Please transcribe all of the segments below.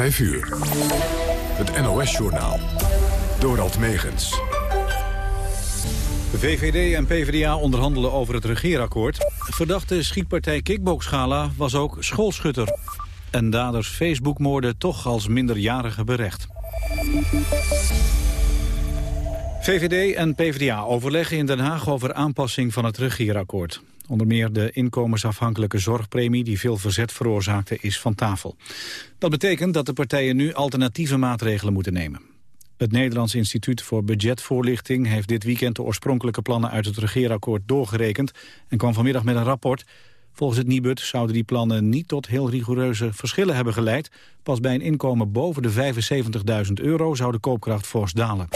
5 uur. Het NOS-journaal. Dorald Megens. VVD en PvdA onderhandelen over het regeerakkoord. Verdachte schietpartij Kickboxgala was ook schoolschutter. En daders Facebookmoorden toch als minderjarige berecht. VVD en PvdA overleggen in Den Haag over aanpassing van het regeerakkoord. Onder meer de inkomensafhankelijke zorgpremie die veel verzet veroorzaakte is van tafel. Dat betekent dat de partijen nu alternatieve maatregelen moeten nemen. Het Nederlands Instituut voor Budgetvoorlichting heeft dit weekend de oorspronkelijke plannen uit het regeerakkoord doorgerekend en kwam vanmiddag met een rapport. Volgens het Nibud zouden die plannen niet tot heel rigoureuze verschillen hebben geleid. Pas bij een inkomen boven de 75.000 euro zou de koopkracht fors dalen.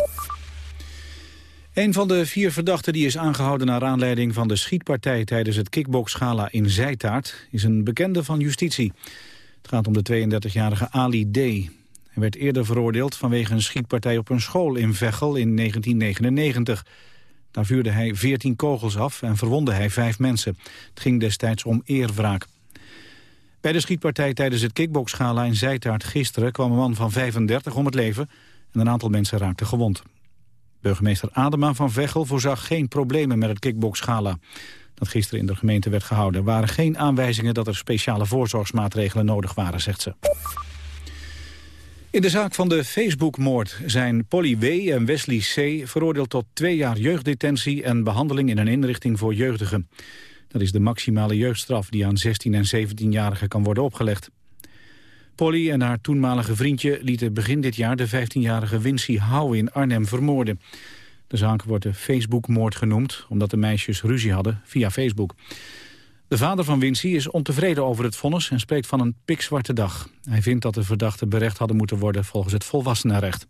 Een van de vier verdachten die is aangehouden naar aanleiding van de schietpartij tijdens het kickboxgala in Zijtaart is een bekende van justitie. Het gaat om de 32-jarige Ali D. Hij werd eerder veroordeeld vanwege een schietpartij op een school in Veghel in 1999. Daar vuurde hij 14 kogels af en verwonde hij vijf mensen. Het ging destijds om eerwraak. Bij de schietpartij tijdens het kickboxgala in Zijtaart gisteren kwam een man van 35 om het leven en een aantal mensen raakten gewond. Burgemeester Adema van Veghel voorzag geen problemen met het kickboxgala. Dat gisteren in de gemeente werd gehouden. Er waren geen aanwijzingen dat er speciale voorzorgsmaatregelen nodig waren, zegt ze. In de zaak van de Facebook-moord zijn Polly W. en Wesley C. veroordeeld tot twee jaar jeugddetentie en behandeling in een inrichting voor jeugdigen. Dat is de maximale jeugdstraf die aan 16- en 17-jarigen kan worden opgelegd. Polly en haar toenmalige vriendje lieten begin dit jaar de 15-jarige Wincy Hou in Arnhem vermoorden. De zaak wordt de Facebook-moord genoemd, omdat de meisjes ruzie hadden via Facebook. De vader van Wincy is ontevreden over het vonnis en spreekt van een pikzwarte dag. Hij vindt dat de verdachten berecht hadden moeten worden volgens het volwassenenrecht.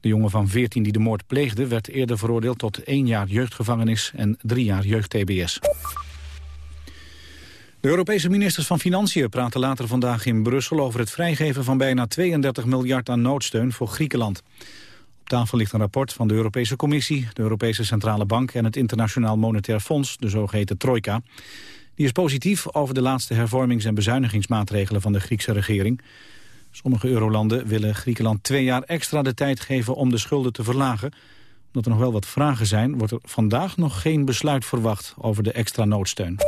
De jongen van 14 die de moord pleegde werd eerder veroordeeld tot één jaar jeugdgevangenis en drie jaar jeugd-TBS. De Europese ministers van Financiën praten later vandaag in Brussel over het vrijgeven van bijna 32 miljard aan noodsteun voor Griekenland. Op tafel ligt een rapport van de Europese Commissie, de Europese Centrale Bank en het Internationaal Monetair Fonds, de zogeheten Trojka. Die is positief over de laatste hervormings- en bezuinigingsmaatregelen van de Griekse regering. Sommige eurolanden willen Griekenland twee jaar extra de tijd geven om de schulden te verlagen. Omdat er nog wel wat vragen zijn, wordt er vandaag nog geen besluit verwacht over de extra noodsteun.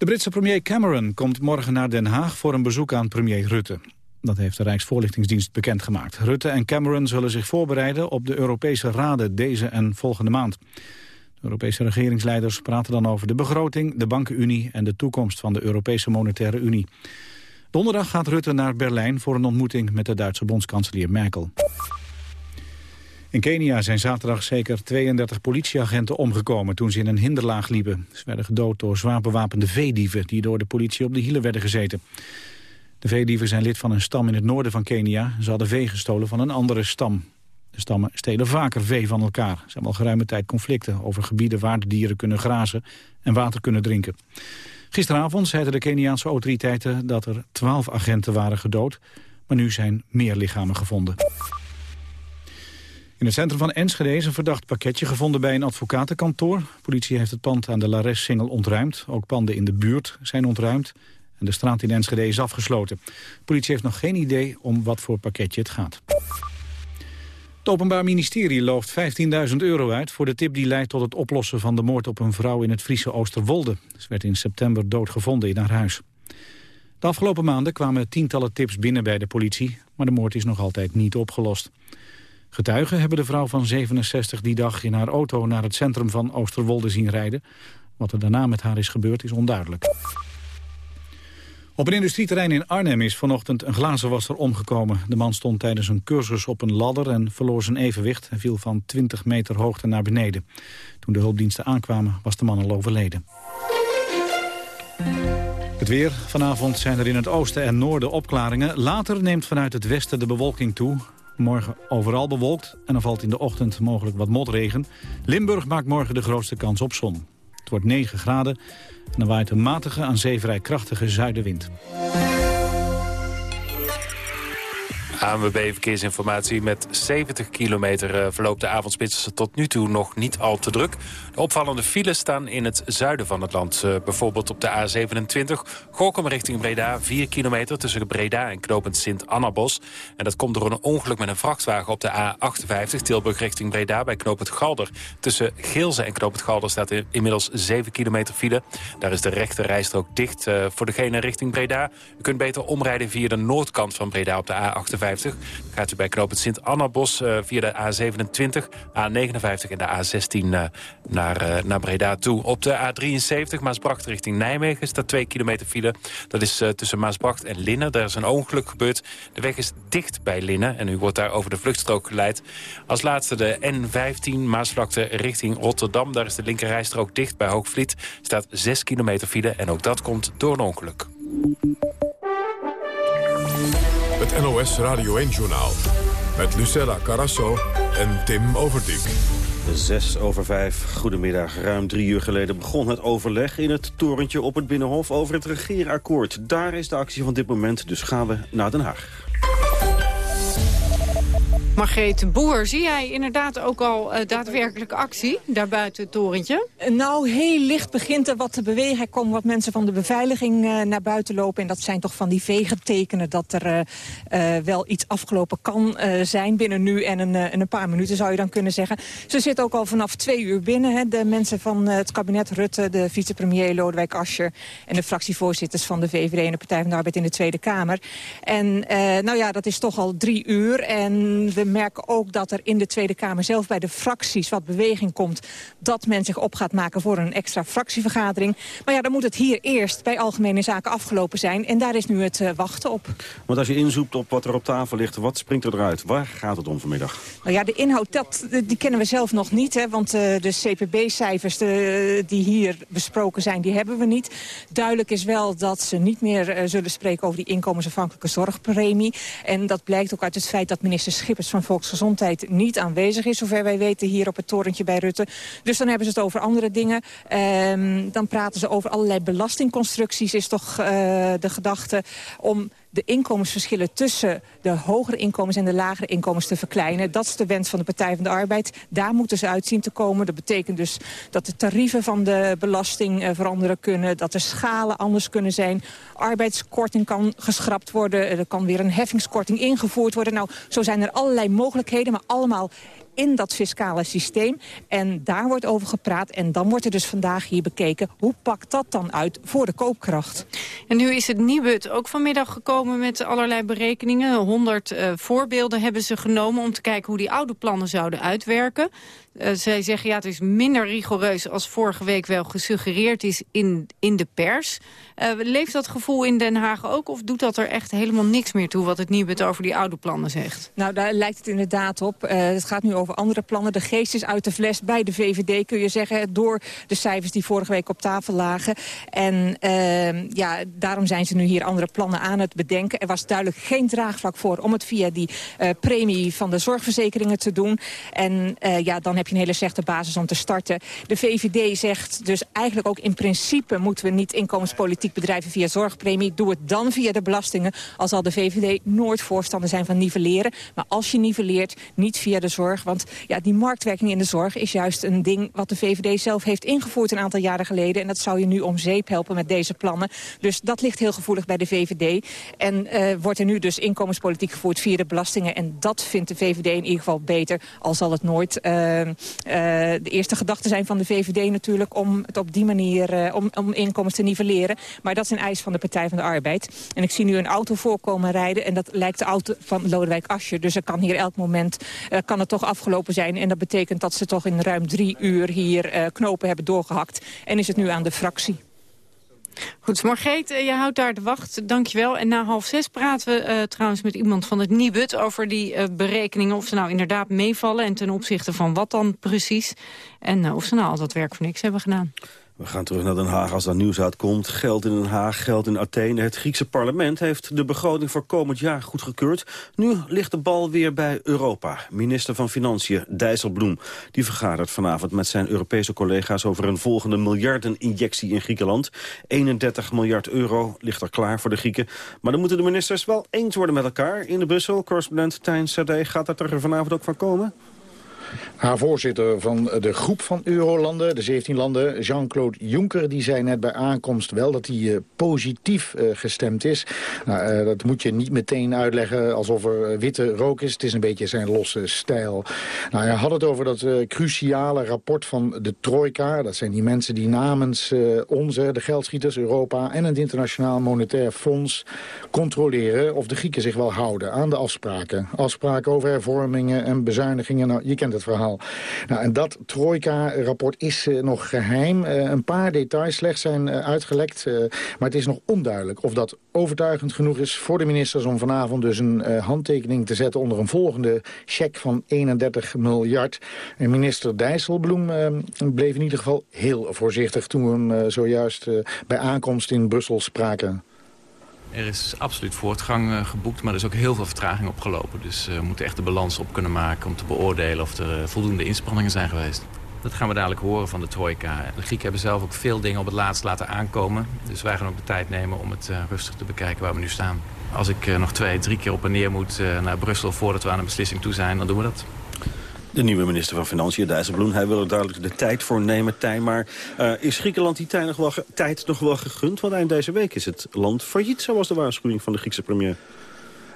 De Britse premier Cameron komt morgen naar Den Haag voor een bezoek aan premier Rutte. Dat heeft de Rijksvoorlichtingsdienst bekendgemaakt. Rutte en Cameron zullen zich voorbereiden op de Europese raden deze en volgende maand. De Europese regeringsleiders praten dan over de begroting, de bankenunie en de toekomst van de Europese Monetaire Unie. Donderdag gaat Rutte naar Berlijn voor een ontmoeting met de Duitse bondskanselier Merkel. In Kenia zijn zaterdag zeker 32 politieagenten omgekomen toen ze in een hinderlaag liepen. Ze werden gedood door zwaar bewapende veedieven die door de politie op de hielen werden gezeten. De veedieven zijn lid van een stam in het noorden van Kenia. Ze hadden vee gestolen van een andere stam. De stammen stelen vaker vee van elkaar. Ze hebben al geruime tijd conflicten over gebieden waar de dieren kunnen grazen en water kunnen drinken. Gisteravond zeiden de Keniaanse autoriteiten dat er 12 agenten waren gedood, maar nu zijn meer lichamen gevonden. In het centrum van Enschede is een verdacht pakketje gevonden bij een advocatenkantoor. Politie heeft het pand aan de Lares-singel ontruimd. Ook panden in de buurt zijn ontruimd. En de straat in Enschede is afgesloten. politie heeft nog geen idee om wat voor pakketje het gaat. Het Openbaar Ministerie looft 15.000 euro uit... voor de tip die leidt tot het oplossen van de moord op een vrouw in het Friese Oosterwolde. Ze werd in september doodgevonden in haar huis. De afgelopen maanden kwamen tientallen tips binnen bij de politie... maar de moord is nog altijd niet opgelost. Getuigen hebben de vrouw van 67 die dag in haar auto naar het centrum van Oosterwolde zien rijden. Wat er daarna met haar is gebeurd is onduidelijk. Op een industrieterrein in Arnhem is vanochtend een glazenwasser omgekomen. De man stond tijdens een cursus op een ladder en verloor zijn evenwicht... en viel van 20 meter hoogte naar beneden. Toen de hulpdiensten aankwamen was de man al overleden. Het weer. Vanavond zijn er in het oosten en noorden opklaringen. Later neemt vanuit het westen de bewolking toe. Morgen overal bewolkt en dan valt in de ochtend mogelijk wat motregen. Limburg maakt morgen de grootste kans op zon. Het wordt 9 graden en dan waait een matige aan zee vrij krachtige zuidenwind. ANWB Verkeersinformatie. Met 70 kilometer eh, verloopt de avondspits tot nu toe nog niet al te druk. De opvallende files staan in het zuiden van het land. Eh, bijvoorbeeld op de A27 Gorkum richting Breda. 4 kilometer tussen Breda en knopend Sint-Annabos. En dat komt door een ongeluk met een vrachtwagen op de A58 Tilburg richting Breda bij knopend Galder. Tussen Geelze en knopend Galder staat inmiddels 7 kilometer file. Daar is de rechte rijstrook dicht uh, voor degene richting Breda. U kunt beter omrijden via de noordkant van Breda op de A58. Gaat u bij knooppunt Sint-Annabos uh, via de A27, A59 en de A16 uh, naar, uh, naar Breda toe. Op de A73 Maasbracht richting Nijmegen staat 2 kilometer file. Dat is tussen Maasbracht en Linnen. Daar is een ongeluk gebeurd. De weg is dicht bij Linnen en u wordt daar over de vluchtstrook geleid. Als laatste de N15 Maasvlakte richting Rotterdam. Daar is de linkerrijstrook dicht bij Hoogvliet. Staat 6 kilometer file en ook dat komt door een ongeluk. NOS Radio 1-journaal. Met Lucella Carasso en Tim Overdijk. Zes over vijf. Goedemiddag. Ruim drie uur geleden begon het overleg in het torentje op het Binnenhof over het regeerakkoord. Daar is de actie van dit moment, dus gaan we naar Den Haag. Margreet Boer, zie jij inderdaad ook al uh, daadwerkelijke actie daar buiten het torentje? Nou, heel licht begint er wat te bewegen. Er komen wat mensen van de beveiliging uh, naar buiten lopen. En dat zijn toch van die vegentekenen dat er uh, wel iets afgelopen kan zijn binnen nu en een, en een, paar minuten zou je dan kunnen zeggen. Ze zitten ook al vanaf twee uur binnen. Hè. De mensen van het kabinet Rutte, de vicepremier Lodewijk Asscher... en de fractievoorzitters van de VVD en de Partij van de Arbeid in de Tweede Kamer. En nou ja, dat is toch al drie uur. En we merken ook dat er in de Tweede Kamer zelf bij de fracties wat beweging komt. Dat men zich op gaat maken voor een extra fractievergadering. Maar ja, dan moet het hier eerst bij Algemene Zaken afgelopen zijn. En daar is nu het uh, wachten op. Want als je inzoekt op wat er op tafel ligt, wat springt er eruit? Waar gaat het om vanmiddag? Nou ja, de inhoud, dat, die kennen we zelf nog niet. Hè, want uh, de CPB-cijfers die hier besproken zijn, die hebben we niet. Duidelijk is wel dat ze niet meer uh, zullen spreken over die inkomensafhankelijke zorgpremie. En dat blijkt ook uit het feit dat minister Schippers van Volksgezondheid niet aanwezig is, zover wij weten, hier op het torentje bij Rutte. Dus dan hebben ze het over andere dingen. Um, dan praten ze over allerlei belastingconstructies, is toch uh, de gedachte om de inkomensverschillen tussen de hogere inkomens en de lagere inkomens te verkleinen. Dat is de wens van de Partij van de Arbeid. Daar moeten ze uitzien te komen. Dat betekent dus dat de tarieven van de belasting uh, veranderen kunnen. Dat de schalen anders kunnen zijn. Arbeidskorting kan geschrapt worden. Er kan weer een heffingskorting ingevoerd worden. Nou, zo zijn er allerlei mogelijkheden, maar allemaal in dat fiscale systeem. En daar wordt over gepraat. En dan wordt er dus vandaag hier bekeken... hoe pakt dat dan uit voor de koopkracht? En nu is het Nibud ook vanmiddag gekomen met allerlei berekeningen. 100 uh, voorbeelden hebben ze genomen om te kijken hoe die oude plannen zouden uitwerken. Uh, zij zeggen ja, het is minder rigoureus als vorige week wel gesuggereerd is in, in de pers. Uh, leeft dat gevoel in Den Haag ook of doet dat er echt helemaal niks meer toe wat het Nibud over die oude plannen zegt? Nou, daar lijkt het inderdaad op. Uh, het gaat nu over andere plannen. De geest is uit de fles bij de VVD, kun je zeggen, door de cijfers die vorige week op tafel lagen. En ja, daarom zijn ze nu hier andere plannen aan het bedenken. Er was duidelijk geen draagvlak voor om het via die premie van de zorgverzekeringen te doen. En ja, dan heb je een hele slechte basis om te starten. De VVD zegt dus eigenlijk ook in principe moeten we niet inkomenspolitiek bedrijven via zorgpremie. Doe het dan via de belastingen. Al zal de VVD nooit voorstander zijn van nivelleren. Maar als je nivelleert, niet via de zorg. Want ja, die marktwerking in de zorg is juist een ding wat de VVD zelf heeft ingevoerd een aantal jaren geleden. En dat zou je nu om zeep helpen met deze plannen. Dus dat ligt heel gevoelig bij de VVD. En uh, wordt er nu dus inkomenspolitiek gevoerd via de belastingen. En dat vindt de VVD in ieder geval beter. Al zal het nooit uh, de eerste gedachte zijn van de VVD natuurlijk... om het op die manier uh, om, om inkomens te nivelleren. Maar dat is een eis van de Partij van de Arbeid. En ik zie nu een auto voorkomen rijden... en dat lijkt de auto van Lodewijk Asscher. Dus er kan hier elk moment uh, kan het toch afgelopen zijn. En dat betekent dat ze toch in ruim drie uur hier knopen hebben doorgehakt. En is het nu aan de fractie. Goed, Margreet, je houdt daar de wacht. Dankjewel. En na half zes praten we uh, trouwens met iemand van het Nibud... over die uh, berekeningen, of ze nou inderdaad meevallen... en ten opzichte van wat dan precies. En of ze nou al dat werk voor niks hebben gedaan. We gaan terug naar Den Haag als er nieuws uitkomt. Geld in Den Haag, geld in Athene. Het Griekse parlement heeft de begroting voor komend jaar goedgekeurd. Nu ligt de bal weer bij Europa. Minister van Financiën Dijsselbloem die vergadert vanavond met zijn Europese collega's... over een volgende miljardeninjectie in Griekenland. 31 miljard euro ligt er klaar voor de Grieken. Maar dan moeten de ministers wel eens worden met elkaar. In de Brussel, correspondent Tijn Sade, gaat dat er vanavond ook van komen? Haar voorzitter van de groep van eurolanden, de 17 landen, Jean-Claude Juncker... die zei net bij aankomst wel dat hij eh, positief uh, gestemd is. Nou, uh, dat moet je niet meteen uitleggen alsof er witte rook is. Het is een beetje zijn losse stijl. Nou, hij had het over dat cruciale rapport van de Trojka. Dat zijn die mensen die namens onze, de geldschieters, Europa... en het Internationaal Monetair Fonds controleren... of de Grieken zich wel houden aan de afspraken. Afspraken over hervormingen en bezuinigingen. Nou, je kent het verhaal. Nou, en dat Trojka-rapport is uh, nog geheim. Uh, een paar details slechts zijn uh, uitgelekt. maar het is nog onduidelijk of dat overtuigend genoeg is voor de ministers... om vanavond dus een handtekening te zetten onder een volgende cheque van 31 miljard. En minister Dijsselbloem bleef in ieder geval heel voorzichtig... toen we hem zojuist bij aankomst in Brussel spraken. Er is absoluut voortgang uh, geboekt, maar er is ook heel veel vertraging opgelopen. Dus uh, we moeten echt de balans op kunnen maken om te beoordelen of er uh, voldoende inspanningen zijn geweest. Dat gaan we dadelijk horen van de trojka. De Grieken hebben zelf ook veel dingen op het laatst laten aankomen. Dus wij gaan ook de tijd nemen om het rustig te bekijken waar we nu staan. Als ik nog twee, drie keer op en neer moet naar Brussel voordat we aan een beslissing toe zijn, dan doen we dat. De nieuwe minister van Financiën, Dijsselbloem, hij wil er duidelijk de tijd voor nemen. Tijn, maar uh, is Griekenland die tijd nog, wel tijd nog wel gegund? Want eind deze week is het land failliet, zoals de waarschuwing van de Griekse premier.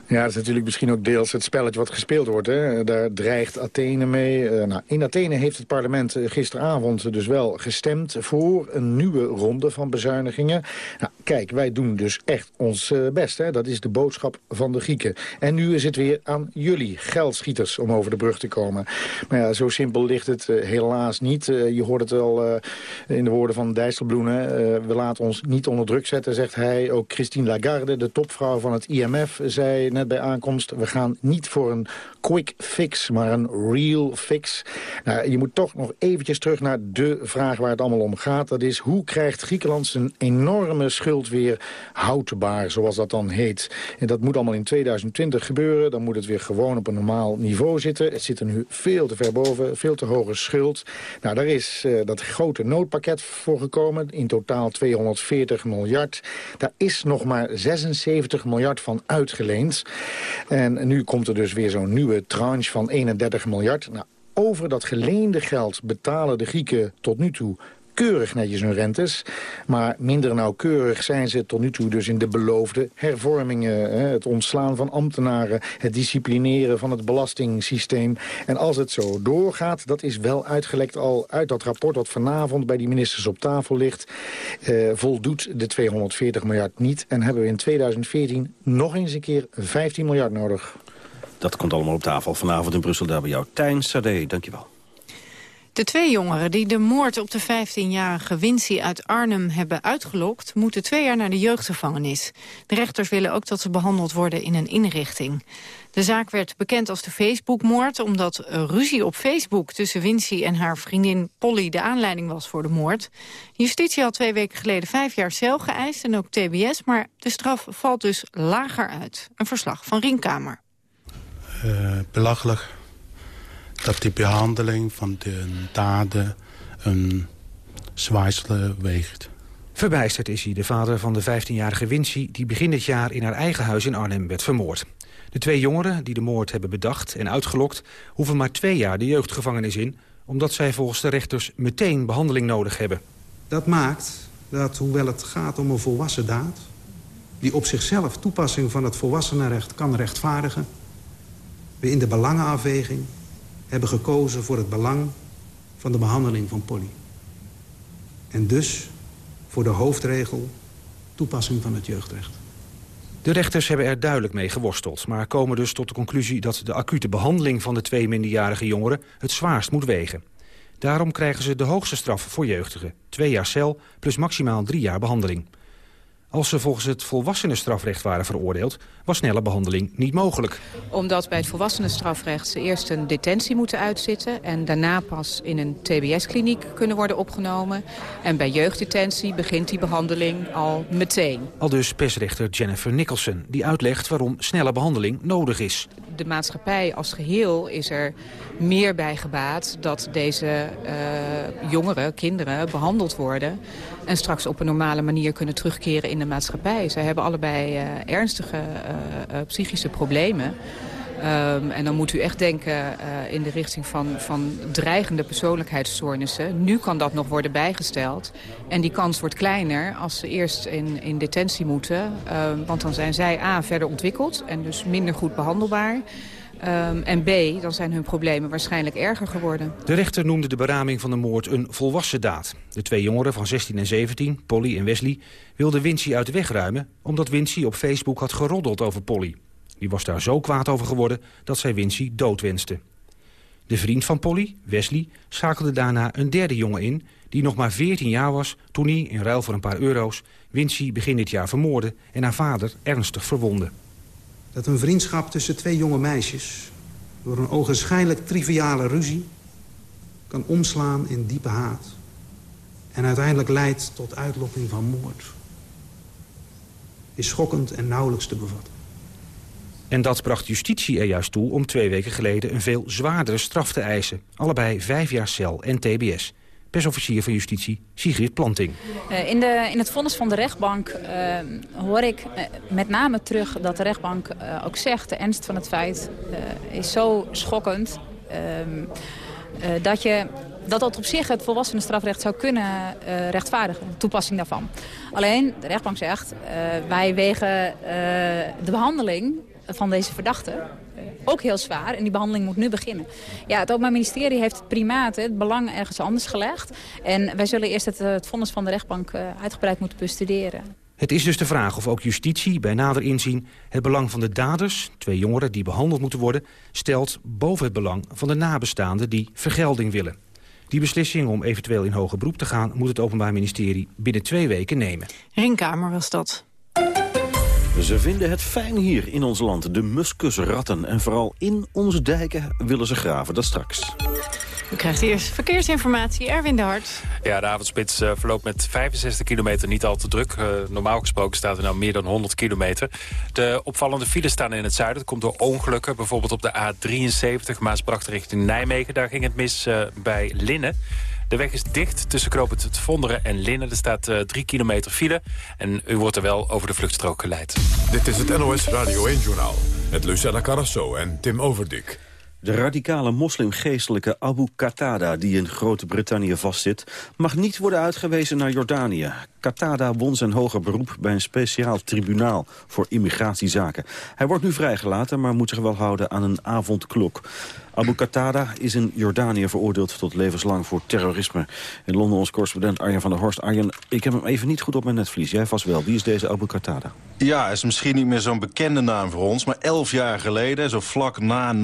Ja, dat is natuurlijk misschien ook deels het spelletje wat gespeeld wordt. Hè. Daar dreigt Athene mee. Uh, nou, in Athene heeft het parlement eh, gisteravond dus wel gestemd... voor een nieuwe ronde van bezuinigingen. Nou, kijk, wij doen dus echt ons uh, best. Hè. Dat is de boodschap van de Grieken. En nu is het weer aan jullie, geldschieters, om over de brug te komen. Maar ja, zo simpel ligt het helaas niet. je hoort het al in de woorden van Dijsselbloem. we laten ons niet onder druk zetten, zegt hij. Ook Christine Lagarde, de topvrouw van het IMF, zei net bij aankomst... we gaan niet voor een quick fix, maar een real fix. Nou, je moet toch nog eventjes terug naar de vraag waar het allemaal om gaat. Dat is, hoe krijgt Griekenland zijn enorme schuld weer houdbaar, zoals dat dan heet. En dat moet allemaal in 2020 gebeuren. Dan moet het weer gewoon op een normaal niveau zitten. Het zit er nu veel te ver boven, veel te hoge schuld. Nou, daar is uh, dat grote noodpakket voor gekomen. In totaal 240 miljard. Daar is nog maar 76 miljard van uitgeleend. En nu komt er dus weer zo'n nieuwe tranche van 31 miljard. Nou, over dat geleende geld betalen de Grieken tot nu toe keurig netjes hun rentes. Maar minder nauwkeurig zijn ze tot nu toe dus in de beloofde hervormingen. Het ontslaan van ambtenaren, het disciplineren van het belastingssysteem. En als het zo doorgaat, dat is wel uitgelekt al uit dat rapport... dat vanavond bij die ministers op tafel ligt... Eh, voldoet de 240 miljard niet. En hebben we in 2014 nog eens een keer 15 miljard nodig. Dat komt allemaal op tafel vanavond in Brussel. Daar bij jou, Tijn Sade. Dankjewel. De twee jongeren die de moord op de 15-jarige Wincy uit Arnhem hebben uitgelokt... moeten twee jaar naar de jeugdgevangenis. De rechters willen ook dat ze behandeld worden in een inrichting. De zaak werd bekend als de Facebookmoord... omdat ruzie op Facebook tussen Wincy en haar vriendin Polly... de aanleiding was voor de moord. Justitie had twee weken geleden vijf jaar cel geëist en ook tbs... maar de straf valt dus lager uit. Een verslag van Ringkamer. Uh, belachelijk dat die behandeling van de daden een zwaarste weegt. Verbijsterd is hij, de vader van de 15-jarige Wincy... die begin dit jaar in haar eigen huis in Arnhem werd vermoord. De twee jongeren die de moord hebben bedacht en uitgelokt... hoeven maar twee jaar de jeugdgevangenis in... omdat zij volgens de rechters meteen behandeling nodig hebben. Dat maakt dat, hoewel het gaat om een volwassen daad... die op zichzelf toepassing van het volwassenenrecht kan rechtvaardigen... we in de belangenafweging hebben gekozen voor het belang van de behandeling van Polly. En dus voor de hoofdregel toepassing van het jeugdrecht. De rechters hebben er duidelijk mee geworsteld... maar komen dus tot de conclusie dat de acute behandeling van de twee minderjarige jongeren het zwaarst moet wegen. Daarom krijgen ze de hoogste straf voor jeugdigen. Twee jaar cel plus maximaal drie jaar behandeling. Als ze volgens het volwassenenstrafrecht waren veroordeeld... was snelle behandeling niet mogelijk. Omdat bij het volwassenenstrafrecht ze eerst een detentie moeten uitzitten... en daarna pas in een tbs-kliniek kunnen worden opgenomen. En bij jeugddetentie begint die behandeling al meteen. Al dus persrechter Jennifer Nicholson... die uitlegt waarom snelle behandeling nodig is. De maatschappij als geheel is er meer bij gebaat... dat deze uh, jongeren, kinderen, behandeld worden en straks op een normale manier kunnen terugkeren in de maatschappij. Zij hebben allebei uh, ernstige uh, psychische problemen. Um, en dan moet u echt denken in de richting van, van dreigende persoonlijkheidsstoornissen. Nu kan dat nog worden bijgesteld. En die kans wordt kleiner als ze eerst in, in detentie moeten. Uh, want dan zijn zij A, verder ontwikkeld en dus minder goed behandelbaar. Um, en B, dan zijn hun problemen waarschijnlijk erger geworden. De rechter noemde de beraming van de moord een volwassen daad. De twee jongeren van 16 en 17, Polly en Wesley, wilden Wincy uit de weg ruimen... omdat Wincy op Facebook had geroddeld over Polly. Die was daar zo kwaad over geworden dat zij Wincy doodwenste. De vriend van Polly, Wesley, schakelde daarna een derde jongen in... die nog maar 14 jaar was toen hij, in ruil voor een paar euro's... Wincy begin dit jaar vermoordde en haar vader ernstig verwonde dat een vriendschap tussen twee jonge meisjes... door een ogenschijnlijk triviale ruzie... kan omslaan in diepe haat... en uiteindelijk leidt tot uitlokking van moord... is schokkend en nauwelijks te bevatten. En dat bracht justitie er juist toe om twee weken geleden... een veel zwaardere straf te eisen. Allebei vijf jaar cel en tbs persofficier van Justitie Sigrid Planting. Uh, in, de, in het vonnis van de rechtbank uh, hoor ik uh, met name terug dat de rechtbank ook zegt... de ernst van het feit is zo schokkend ehm, dat je dat dat op zich het volwassenenstrafrecht zou kunnen rechtvaardigen, de toepassing daarvan. Alleen, de rechtbank zegt, wij wegen de behandeling van deze verdachte ook heel zwaar. En die behandeling moet nu beginnen. Ja, het Openbaar Ministerie heeft het primaat, het belang ergens anders gelegd. En wij zullen eerst het, eh, het vonnis van de rechtbank uh, uitgebreid moeten bestuderen. Het is dus de vraag of ook justitie bij nader inzien het belang van de daders, twee jongeren die behandeld moeten worden, stelt boven het belang van de nabestaanden die vergelding willen. Die beslissing om eventueel in hoger beroep te gaan moet het Openbaar Ministerie binnen twee weken nemen. Ringkamer was dat. Ze vinden het fijn hier in ons land, de muskusratten. En vooral in onze dijken willen ze graven, dat straks. U krijgt eerst verkeersinformatie, Erwin de Hart. Ja, de avondspits uh, verloopt met 65 kilometer niet al te druk. Uh, normaal gesproken staat er nou meer dan 100 kilometer. De opvallende files staan in het zuiden. Dat komt door ongelukken, bijvoorbeeld op de A73 Maasbracht richting Nijmegen. Daar ging het mis uh, bij Linnen. De weg is dicht tussen knooppunt het Vonderen en Linnen. Er staat uh, drie kilometer file en u wordt er wel over de vluchtstrook geleid. Dit is het NOS Radio 1-journaal met Lucella Carrasso en Tim Overdik. De radicale moslimgeestelijke Abu Qatada, die in Groot-Brittannië vastzit... mag niet worden uitgewezen naar Jordanië. Qatada won zijn hoger beroep bij een speciaal tribunaal voor immigratiezaken. Hij wordt nu vrijgelaten, maar moet zich wel houden aan een avondklok. Abu Qatada is in Jordanië veroordeeld tot levenslang voor terrorisme. In Londen ons correspondent Arjen van der Horst. Arjen, ik heb hem even niet goed op mijn netvlies. Jij vast wel. Wie is deze Abu Qatada? Ja, is misschien niet meer zo'n bekende naam voor ons. Maar elf jaar geleden, zo vlak na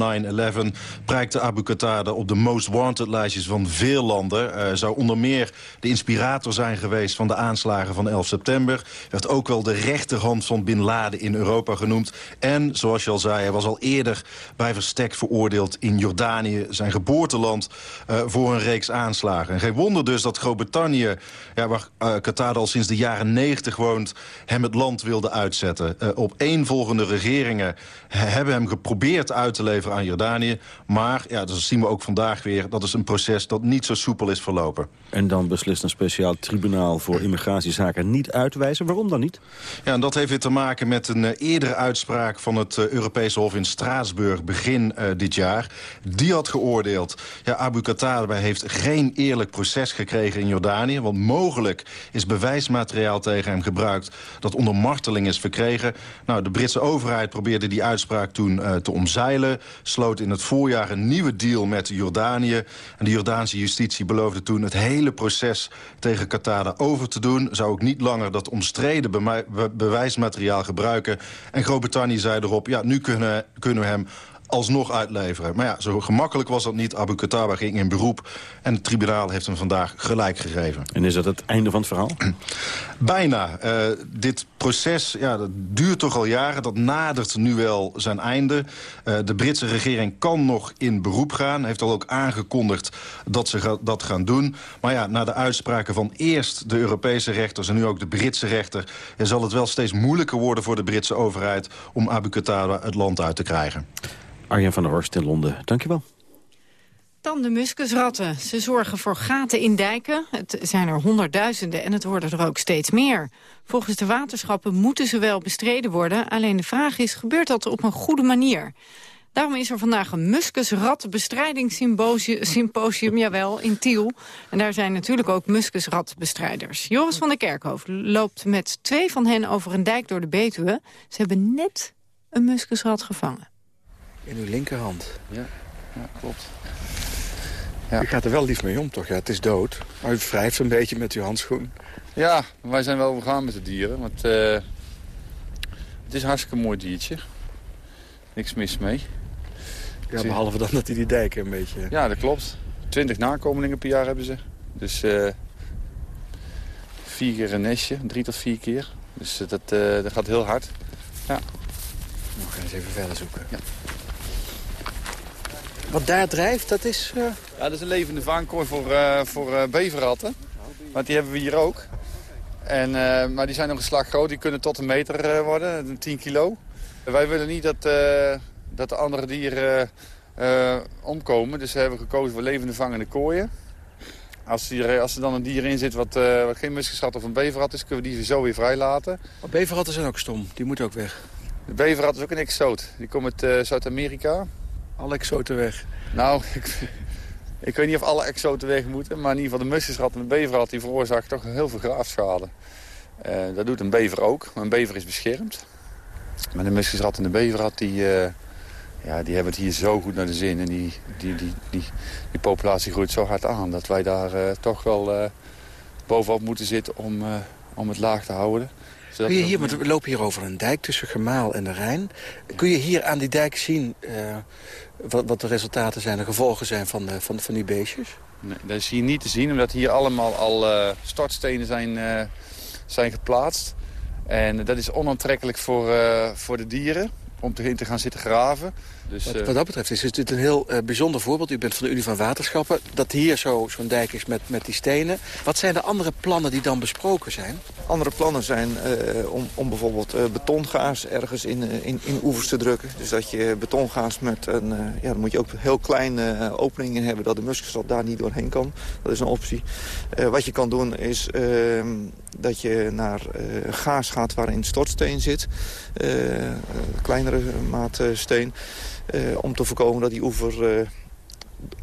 9-11... prijkte Abu Qatada op de most wanted lijstjes van veel landen. Uh, zou onder meer de inspirator zijn geweest van de aanslagen van 11 september. Werd ook wel de rechterhand van Bin Laden in Europa genoemd. En, zoals je al zei, hij was al eerder bij verstek veroordeeld in Jordanië, zijn geboorteland, uh, voor een reeks aanslagen. En geen wonder dus dat Groot-Brittannië, ja, waar uh, Qatar al sinds de jaren 90 woont, hem het land wilde uitzetten. Uh, op één volgende regeringen hebben hem geprobeerd uit te leveren aan Jordanië. Maar, ja, dat zien we ook vandaag weer, dat is een proces dat niet zo soepel is verlopen. En dan beslist een speciaal tribunaal voor immigratiezaken niet uitwijzen. Waarom dan niet? Ja, en dat heeft weer te maken met een eerdere uitspraak van het Europese Hof in Straatsburg begin dit jaar. Die had geoordeeld, ja, Abu Qatada heeft geen eerlijk proces gekregen in Jordanië. Want mogelijk is bewijsmateriaal tegen hem gebruikt dat onder marteling is verkregen. Nou, de Britse overheid probeerde die uitspraak toen uh, te omzeilen. Sloot in het voorjaar een nieuwe deal met Jordanië. En de Jordaanse justitie beloofde toen het hele proces tegen Qatada over te doen. Zou ook niet langer dat omstreden be bewijsmateriaal gebruiken. En Groot-Brittannië zei erop, ja, nu kunnen, kunnen we hem alsnog uitleveren. Maar ja, zo gemakkelijk was dat niet. Abu Kataba ging in beroep en het tribunaal heeft hem vandaag gelijk gegeven. En is dat het einde van het verhaal? Bijna. Uh, dit proces ja, dat duurt toch al jaren. Dat nadert nu wel zijn einde. Uh, de Britse regering kan nog in beroep gaan. Heeft al ook aangekondigd dat ze ga, dat gaan doen. Maar ja, na de uitspraken van eerst de Europese rechters... en nu ook de Britse rechter... Zal het wel steeds moeilijker worden voor de Britse overheid... om Abu Qatada het land uit te krijgen. Arjen van der Horst in Londen, dankjewel. Dan de muskusratten. Ze zorgen voor gaten in dijken. Het zijn er honderdduizenden en het worden er ook steeds meer. Volgens de waterschappen moeten ze wel bestreden worden. Alleen de vraag is, gebeurt dat op een goede manier? Daarom is er vandaag een muskusratbestrijdingssymposium, jawel, in Tiel. En daar zijn natuurlijk ook muskusratbestrijders. Joris van der Kerkhof loopt met twee van hen over een dijk door de Betuwe. Ze hebben net een muskusrat gevangen. In uw linkerhand? Ja, ja klopt. Ja. U gaat er wel lief mee om, toch? Ja, het is dood. Maar u wrijft een beetje met uw handschoen. Ja, wij zijn wel begaan met de dieren. Want, uh, het is een hartstikke mooi diertje. Niks mis mee. Ja, behalve dan dat hij die dijken een beetje... Ja, dat klopt. Twintig nakomelingen per jaar hebben ze. Dus uh, vier keer een nestje, drie tot vier keer. Dus dat, uh, dat gaat heel hard. Ja. We gaan eens even verder zoeken. Ja. Wat daar drijft, dat is... Uh... Ja, dat is een levende vaankooi voor, uh, voor uh, beverratten. Want die hebben we hier ook. En, maar die zijn nog een slag groot. Die kunnen tot een meter worden, 10 kilo. Wij willen niet dat, dat de andere dieren omkomen. Dus we hebben gekozen voor levende vangende kooien. Als, hier, als er dan een dier in zit wat, wat geen muskeschat of een beverrat is... kunnen we die zo weer vrij laten. Maar beverratten zijn ook stom. Die moeten ook weg. De beverrat is ook een exoot. Die komt uit Zuid-Amerika. Alle exoten weg? Nou, ik, ik, weet niet of alle exoten weg moeten. Maar in ieder geval de muskusrat en de beverrat die veroorzaken toch heel veel graafschade. Uh, dat doet een bever ook. Maar een bever is beschermd. Maar de muskusrat en de beverrat die, uh, ja, die hebben het hier zo goed naar de zin. En die, die, die, die, die populatie groeit zo hard aan. Dat wij daar uh, toch wel bovenop moeten zitten om, om het laag te houden. Kun je hier, want we lopen hier over een dijk tussen Gemaal en de Rijn. Kun je hier aan die dijk zien wat, wat de resultaten zijn, de gevolgen zijn van, de, van, van die beestjes? Nee, dat is hier niet te zien, omdat hier allemaal al uh, stortstenen zijn, uh, zijn geplaatst. En dat is onaantrekkelijk voor, voor de dieren om erin te gaan zitten graven. Dus, wat, wat, dat betreft is dit een heel uh, bijzonder voorbeeld. U bent van de Unie van Waterschappen. Dat hier zo'n dijk is met, met die stenen. Wat zijn de andere plannen die dan besproken zijn? Andere plannen zijn uh, om, om bijvoorbeeld uh, betongaas ergens in, in, in oevers te drukken. Dus dat je betongaas met een... ja, dan moet je ook heel kleine openingen hebben... dat de muskusrat daar niet doorheen kan. Dat is een optie. wat je kan doen is ehm, dat je naar gaas gaat waarin stortsteen zit. kleinere maat steen. Uh, om te voorkomen dat die oever uh,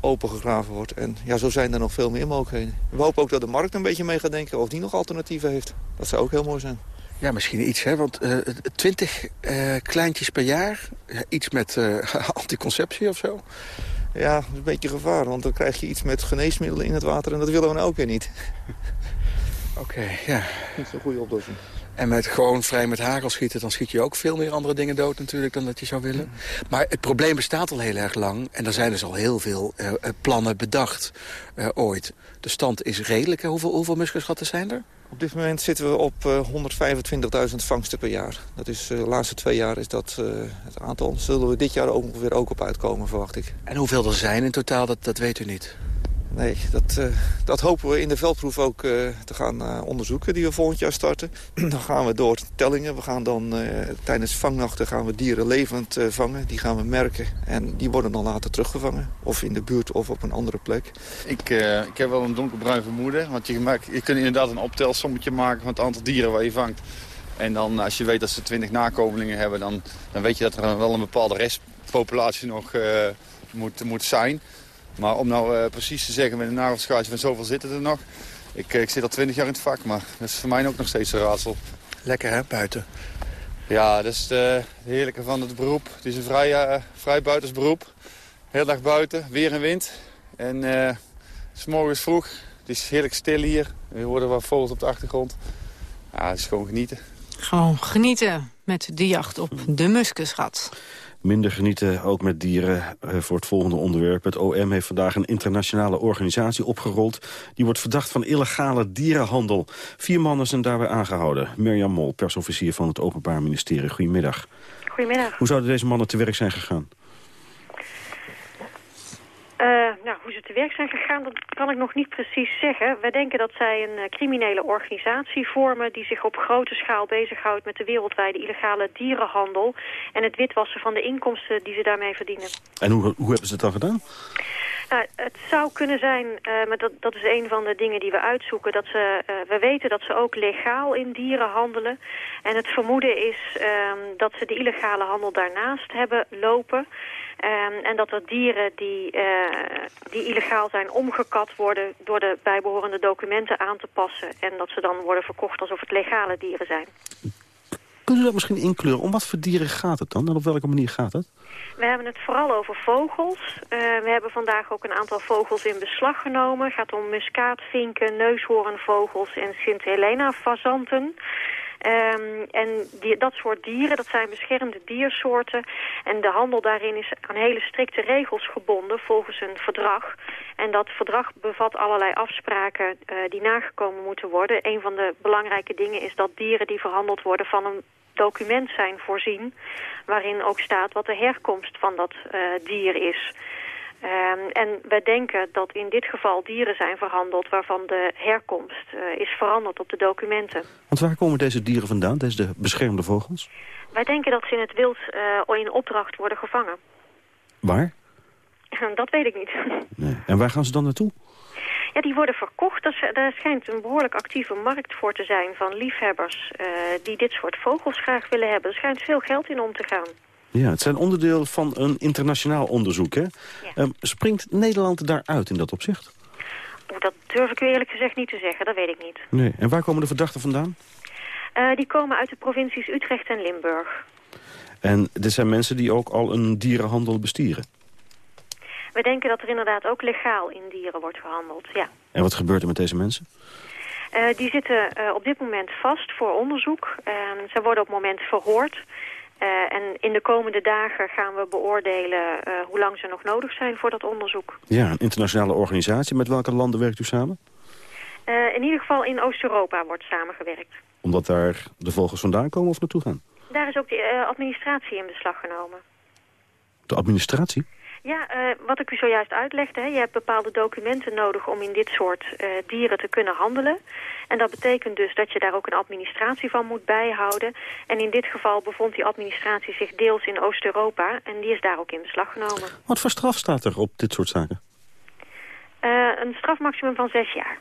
opengegraven wordt. En ja, zo zijn er nog veel meer mogelijkheden. We hopen ook dat de markt een beetje mee gaat denken of die nog alternatieven heeft. Dat zou ook heel mooi zijn. Ja, misschien iets, hè? want uh, twintig kleintjes per jaar, iets met anticonceptie of zo. Ja, dat is een beetje gevaar, want dan krijg je iets met geneesmiddelen in het water... en dat willen we nou ook weer niet. Oké, ja. Is een goede oplossing. En met gewoon vrij met hagel schieten, dan schiet je ook veel meer andere dingen dood natuurlijk dan dat je zou willen. Maar het probleem bestaat al heel erg lang. En er zijn dus al heel veel uh, plannen bedacht uh, ooit. De stand is redelijk. Hoeveel, hoeveel zijn er? Op dit moment zitten we op uh, 125.000 vangsten per jaar. Dat is, de laatste twee jaar is dat het aantal. Zullen we dit jaar ook ongeveer ook op uitkomen, verwacht ik. En hoeveel er zijn in totaal, dat, dat weet u niet? Nee, dat, uh, dat hopen we in de veldproef ook uh, te gaan uh, onderzoeken die we volgend jaar starten. dan gaan we door tellingen. We gaan dan tijdens vangnachten gaan we dieren levend vangen. Die gaan we merken en die worden dan later teruggevangen. Of in de buurt of op een andere plek. Ik, ik heb wel een donkerbruin vermoeden. Want je, maakt, je kunt inderdaad een optelsommetje maken van het aantal dieren waar je vangt. En dan als je weet dat ze 20 nakomelingen hebben, dan, dan weet je dat er wel een bepaalde restpopulatie nog moet, moet zijn. Maar om nou uh, precies te zeggen met een nagelschaartje van zoveel zitten er nog. Ik, eh, ik zit al twintig jaar in het vak, maar dat is voor mij ook nog steeds een raadsel. Lekker hè, buiten? Ja, dat is het heerlijke van het beroep. Het is een vrij, uh, vrij buitensberoep. Heel dag buiten, weer en wind. En uh, het is morgens vroeg. Het is heerlijk stil hier. Er worden wat vogels op de achtergrond. Ja, het is gewoon genieten. Gewoon genieten. met de jacht op de muskusrat. Minder genieten ook met dieren eh, voor het volgende onderwerp. Het OM heeft vandaag een internationale organisatie opgerold. Die wordt verdacht van illegale dierenhandel. Vier mannen zijn daarbij aangehouden. Mirjam Mol, persofficier van het Openbaar Ministerie. Goedemiddag. Goedemiddag. Hoe zouden deze mannen te werk zijn gegaan? Uh, nou, hoe ze te werk zijn gegaan, dat kan ik nog niet precies zeggen. Wij denken dat zij een uh, criminele organisatie vormen... die zich op grote schaal bezighoudt met de wereldwijde illegale dierenhandel... en het witwassen van de inkomsten die ze daarmee verdienen. En hoe, hoe hebben ze het dan gedaan? Nou, het zou kunnen zijn, uh, maar dat, dat is een van de dingen die we uitzoeken... dat ze, we weten dat ze ook legaal in dieren handelen. En het vermoeden is ehm, dat ze de illegale handel daarnaast hebben lopen... Um, en dat er dieren die, uh, die illegaal zijn omgekat worden door de bijbehorende documenten aan te passen. En dat ze dan worden verkocht alsof het legale dieren zijn. Kunt u dat misschien inkleuren? Om wat voor dieren gaat het dan? En op welke manier gaat het? We hebben het vooral over vogels. Uh, we hebben vandaag ook een aantal vogels in beslag genomen. Het gaat om muskaatvinken, neushoornvogels en Sint-Helena-fazanten. Um, en die, dat soort dieren, dat zijn beschermde diersoorten. En de handel daarin is aan hele strikte regels gebonden volgens een verdrag. En dat verdrag bevat allerlei afspraken uh, die nagekomen moeten worden. Een van de belangrijke dingen is dat dieren die verhandeld worden van een document zijn voorzien... waarin ook staat wat de herkomst van dat uh, dier is... Um, en wij denken dat in dit geval dieren zijn verhandeld... waarvan de herkomst uh, is veranderd op de documenten. Want waar komen deze dieren vandaan, deze beschermde vogels? Wij denken dat ze in het wild uh, in opdracht worden gevangen. Waar? dat weet ik niet. Nee. En waar gaan ze dan naartoe? Ja, die worden verkocht. Er schijnt een behoorlijk actieve markt voor te zijn van liefhebbers... Uh, die dit soort vogels graag willen hebben. Er schijnt veel geld in om te gaan. Ja, het zijn onderdeel van een internationaal onderzoek. Hè? Ja. Um, springt Nederland daaruit in dat opzicht? Dat durf ik u eerlijk gezegd niet te zeggen, dat weet ik niet. Nee. En waar komen de verdachten vandaan? Uh, die komen uit de provincies Utrecht en Limburg. En dit zijn mensen die ook al een dierenhandel bestieren? We denken dat er inderdaad ook legaal in dieren wordt gehandeld, ja. En wat gebeurt er met deze mensen? Uh, die zitten uh, op dit moment vast voor onderzoek. ze worden op het moment verhoord. Uh, en in de komende dagen gaan we beoordelen uh, hoe lang ze nog nodig zijn voor dat onderzoek. Ja, een internationale organisatie. Met welke landen werkt u samen? Uh, in ieder geval in Oost-Europa wordt samengewerkt. Omdat daar de vogels vandaan komen of naartoe gaan? Daar is ook de administratie in beslag genomen. De administratie? Ja, uh, wat ik u zojuist uitlegde, hè, je hebt bepaalde documenten nodig om in dit soort uh, dieren te kunnen handelen. En dat betekent dus dat je daar ook een administratie van moet bijhouden. En in dit geval bevond die administratie zich deels in Oost-Europa en die is daar ook in beslag genomen. Wat voor straf staat er op dit soort zaken? Uh, een strafmaximum van zes jaar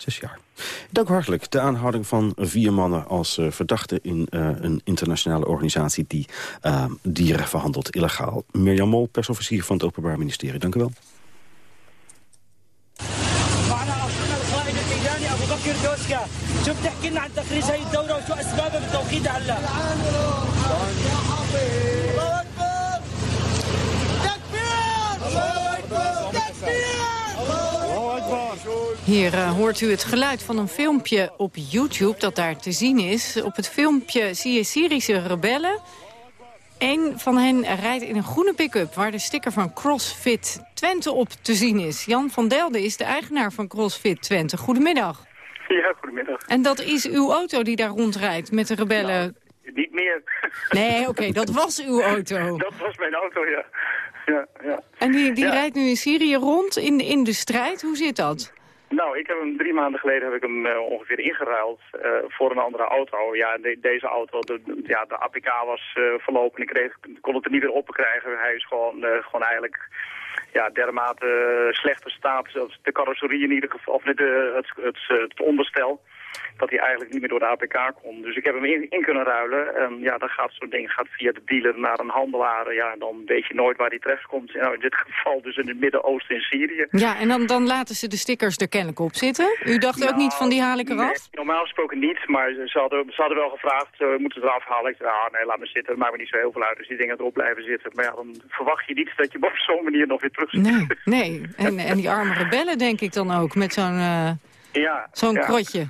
Zes jaar. Dank u hartelijk. De aanhouding van vier mannen als uh, verdachten in uh, een internationale organisatie die uh, dieren verhandelt illegaal. Mirjam Mol, persofficier van het Openbaar Ministerie. Dank u wel. شو بتحكي لنا عن تخريج هي الدورة وشو أسبابها بالتوقيت هلا؟ الله أكبر! تكبير! الله أكبر! تكبير! Hier uh, hoort u het geluid van een filmpje op YouTube dat daar te zien is. Op het filmpje zie je Syrische rebellen. Een van hen rijdt in een groene pick-up waar de sticker van CrossFit Twente op te zien is. Jan van Delden is de eigenaar van CrossFit Twente. Goedemiddag. Ja, goedemiddag. En dat is uw auto die daar rondrijdt met de rebellen? Nou, niet meer. Nee, oké, okay, dat was uw auto. Dat was mijn auto, ja. Ja, ja. En die, die ja. rijdt nu in Syrië rond in, in de strijd. Hoe zit dat? Nou, ik heb hem drie maanden geleden heb ik hem uh, ongeveer ingeruild uh, voor een andere auto. Ja, de, deze auto, de, ja, de APK was uh, verlopen. Ik kreeg, kon het er niet weer op krijgen. Hij is gewoon, gewoon eigenlijk ja, dermate slechte staat. De carrosserie in ieder geval, of de, het, het, het onderstel dat hij eigenlijk niet meer door de APK kon. Dus ik heb hem in, in kunnen ruilen. En ja, dan gaat zo'n ding gaat via de dealer naar een handelaar. Ja, dan weet je nooit waar hij terechtkomt. Nou, in dit geval dus in het Midden-Oosten in Syrië. Ja, en dan, dan laten ze de stickers er kennelijk op zitten. U dacht nou, ook niet van die haal ik eraf? Nee, normaal gesproken niet, maar ze hadden, ze hadden wel gevraagd, uh, moeten ze eraf halen? Ik zei, ah, nee, laat me zitten, maakt me niet zo heel veel uit. Dus die dingen erop blijven zitten. Maar ja, dan verwacht je niet dat je op zo'n manier nog weer terug zit. Nee, nee. En, en die arme rebellen denk ik dan ook, met zo'n... Uh Ja. Zo'n ja. krotje.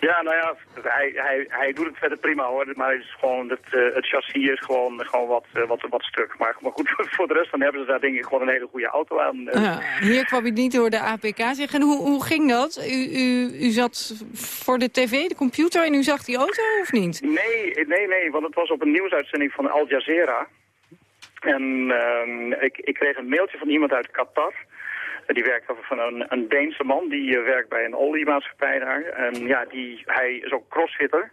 Ja, nou ja, hij, hij, hij doet het verder prima hoor. Maar het, is gewoon het, eh, het chassis is gewoon, gewoon wat, eh, wat, wat stuk. Maar, maar goed, voor de rest dan hebben ze daar denk ik gewoon een hele goede auto aan. Eh, Ja, hier kwam u niet door de APK zeggen. En hoe, hoe ging dat? U, u, u zat voor de tv, de computer, en u zag die auto of niet? Nee, nee, nee, want het was op een nieuwsuitzending van Al Jazeera. En ehm, ik, ik kreeg een mailtje van iemand uit Qatar. Die werkt over van een, een Deense man, die eh, werkt bij een oliemaatschappij daar. En ja, die, hij is ook crossfitter.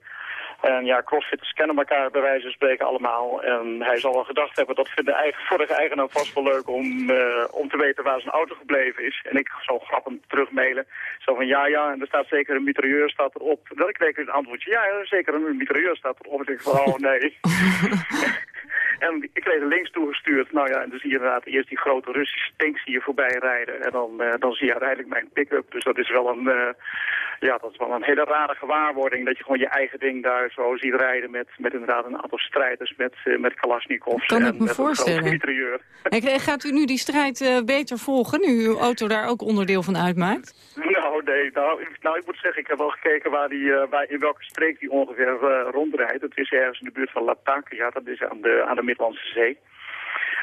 En ja, crossfitters kennen elkaar bij wijze van spreken allemaal. En hij zal wel gedacht hebben, dat vindt de eigen, vorige eigenaar vast wel leuk om, eh, om te weten waar zijn auto gebleven is. En ik zal grappig terugmailen. Zo van, ja, ja, en er staat zeker een mitrailleur staat erop. Ik kreeg een antwoordje, ja, zeker een mitrailleur staat erop. En ik van, oh nee. En ik kreeg links toegestuurd. Nou ja, en dan zie je inderdaad eerst die grote Russische tanks hier voorbij rijden. En dan, eh, dan zie je uiteindelijk mijn pick-up. Dus dat is wel een, eh, ja, dat is wel een hele rare gewaarwording. Dat je gewoon je eigen ding daar zo ziet rijden met, met inderdaad een aantal strijders met, uh, met Kalashnikovs. Kan ik en me met voorstellen. een. En gaat u nu die strijd beter volgen, nu uw auto daar ook onderdeel van uitmaakt? Nee. Nou, ik, nou, ik moet zeggen, ik heb wel gekeken waar die, uh, waar, in welke streek die ongeveer uh, rondrijdt. Het is ergens in de buurt van Latakia, dat is aan de, aan de Middellandse Zee.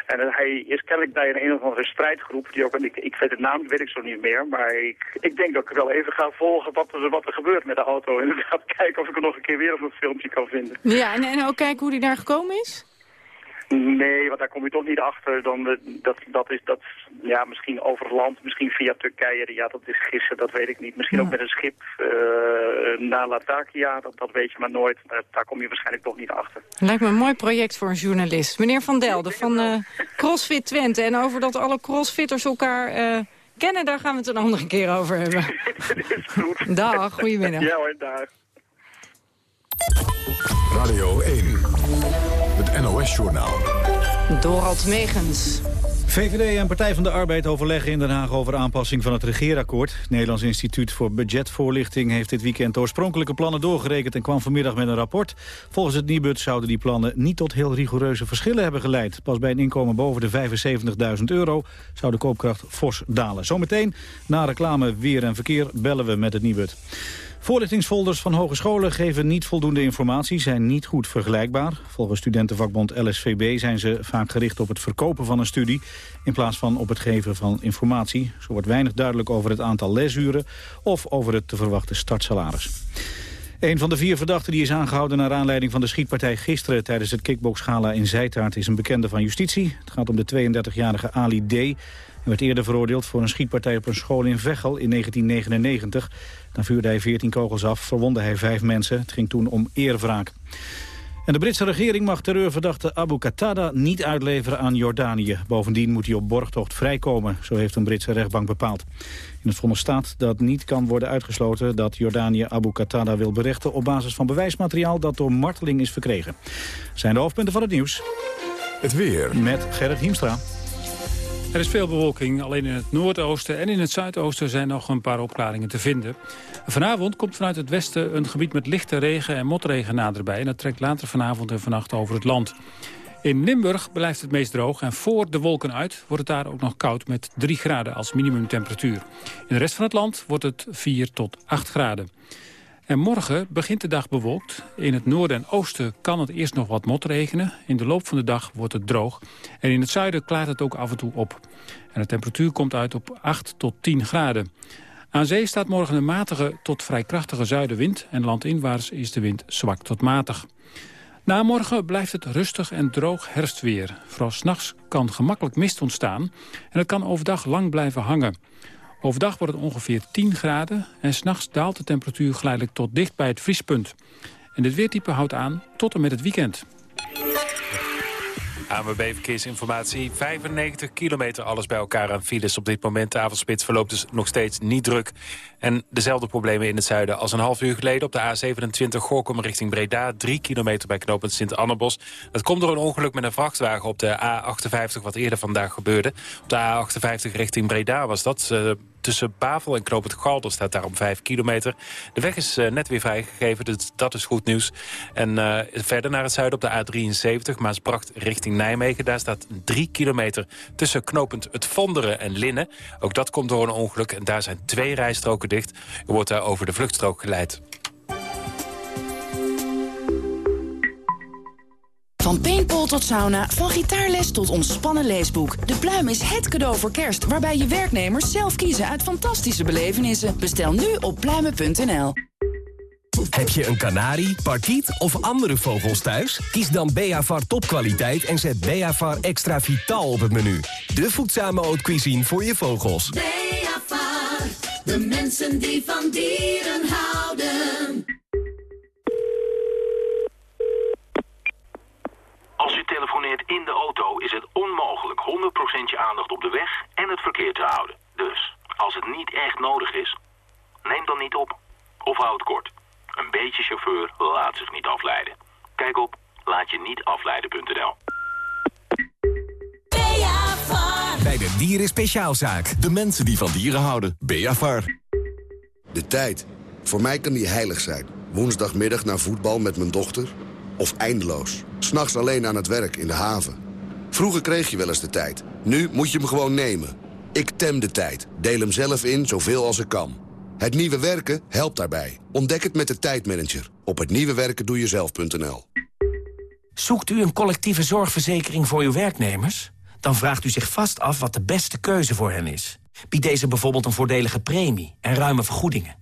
En uh, hij is kennelijk bij een, een of andere strijdgroep, die ook, ik, ik weet de naam, weet ik zo niet meer, maar ik, ik denk dat ik wel even ga volgen wat er, wat er gebeurt met de auto. En inderdaad kijken of ik er nog een keer weer op een filmpje kan vinden. Ja, en, en ook kijken hoe die daar gekomen is? Nee, want daar kom je toch niet achter. Dan, dat, dat is dat, ja, misschien over land, misschien via Turkije. Ja, dat is gissen, dat weet ik niet. Misschien ja. ook met een schip uh, naar Latakia, dat, dat weet je maar nooit. Daar, daar, kom je waarschijnlijk toch niet achter. Lijkt me een mooi project voor een journalist. Meneer Van Delden van uh, CrossFit Twente. En over dat alle crossfitters elkaar uh, kennen, daar gaan we het een andere keer over hebben. is goed. Dag, goedemiddag. Ja hoor, dag. Radio 1. Het NOS-journaal. Dorald Megens. VVD en Partij van de Arbeid overleggen in Den Haag over aanpassing van het regeerakkoord. Het Nederlands Instituut voor Budgetvoorlichting heeft dit weekend de oorspronkelijke plannen doorgerekend en kwam vanmiddag met een rapport. Volgens het Nibud zouden die plannen niet tot heel rigoureuze verschillen hebben geleid. Pas bij een inkomen boven de 75.000 euro zou de koopkracht fors dalen. Zometeen, na reclame, weer en verkeer, bellen we met het Nibud. Voorlichtingsfolders van hogescholen geven niet voldoende informatie, zijn niet goed vergelijkbaar. Volgens studentenvakbond LSVB zijn ze vaak gericht op het verkopen van een studie... in plaats van op het geven van informatie. Zo wordt weinig duidelijk over het aantal lesuren of over het te verwachten startsalaris. Een van de vier verdachten die is aangehouden naar aanleiding van de schietpartij gisteren tijdens het kickboxgala in Zijtaart is een bekende van justitie. Het gaat om de 32-jarige Ali D. Hij werd eerder veroordeeld voor een schietpartij op een school in Veghel in 1999. Dan vuurde hij 14 kogels af, verwondde hij vijf mensen. Het ging toen om eerwraak. En de Britse regering mag terreurverdachte Abu Qatada niet uitleveren aan Jordanië. Bovendien moet hij op borgtocht vrijkomen, zo heeft een Britse rechtbank bepaald. In het vonnis staat dat niet kan worden uitgesloten dat Jordanië Abu Qatada wil berechten op basis van bewijsmateriaal dat door marteling is verkregen. Zijn de hoofdpunten van het nieuws. Het weer. Met Gerrit Hiemstra. Er is veel bewolking. Alleen in het noordoosten en in het zuidoosten zijn nog een paar opklaringen te vinden. Vanavond komt vanuit het westen een gebied met lichte regen en motregen naderbij. En dat trekt later vanavond en vannacht over het land. In Limburg blijft het meest droog en voor de wolken uit wordt het daar ook nog koud met 3 graden als minimumtemperatuur. In de rest van het land wordt het 4 tot 8 graden. En morgen begint de dag bewolkt. In het noorden en oosten kan het eerst nog wat motregenen. In de loop van de dag wordt het droog. En in het zuiden klaart het ook af en toe op. En de temperatuur komt uit op 8 tot 10 graden. Aan zee staat morgen een matige tot vrij krachtige zuidenwind. En landinwaarts is de wind zwak tot matig. Na morgen blijft het rustig en droog herfstweer. Vooral s'nachts kan gemakkelijk mist ontstaan. En het kan overdag lang blijven hangen. Overdag wordt het ongeveer 10 graden en s'nachts daalt de temperatuur geleidelijk tot dicht bij het vriespunt. En dit weertype houdt aan tot en met het weekend. ANWB Verkeersinformatie. 95 kilometer alles bij elkaar aan files op dit moment. De avondspits verloopt dus nog steeds niet druk. En dezelfde problemen in het zuiden als een half uur geleden... op de A27 Gorkum richting Breda. 3 kilometer bij knooppunt Sint-Annebos. Dat komt door een ongeluk met een vrachtwagen op de A58... wat eerder vandaag gebeurde. Op de A58 richting Breda was dat... Uh, Tussen Bavel en Knoop het Galder staat daarom 5 kilometer. De weg is net weer vrijgegeven, dus dat is goed nieuws. En verder naar het zuiden op de A73, Maasbracht richting Nijmegen. Daar staat 3 kilometer tussen knopend het Vonderen en Linnen. Ook dat komt door een ongeluk en daar zijn twee rijstroken dicht. U wordt daar over de vluchtstrook geleid. Van paintball tot sauna, van gitaarles tot ontspannen leesboek. De Pluim is het cadeau voor kerst, waarbij je werknemers zelf kiezen uit fantastische belevenissen. Bestel nu op pluimen.nl. Heb je een kanarie, parkiet of andere vogels thuis? Kies dan Beavar topkwaliteit en zet Beavar extra vitaal op het menu. De voedzame haute cuisine voor je vogels. Beavar, de mensen die van dieren houden. Als u telefoneert in de auto is het onmogelijk 100% je aandacht op de weg en het verkeer te houden. Dus, als het niet echt nodig is, neem dan niet op of houd het kort. Een beetje chauffeur laat zich niet afleiden. Kijk op laatje-niet-afleiden.nl. Bij de Dieren Speciaalzaak. De mensen die van dieren houden. Beavar. De tijd. Voor mij kan die heilig zijn. Woensdagmiddag naar voetbal met mijn dochter. Of eindeloos. S'nachts alleen aan het werk in de haven. Vroeger kreeg je wel eens de tijd. Nu moet je hem gewoon nemen. Ik tem de tijd. Deel hem zelf in zoveel als ik kan. Het nieuwe werken helpt daarbij. Ontdek het met de tijdmanager op hetnieuwewerkendoejezelf.nl. Zoekt u een collectieve zorgverzekering voor uw werknemers? Dan vraagt u zich vast af wat de beste keuze voor hen is. Biedt deze bijvoorbeeld een voordelige premie en ruime vergoedingen?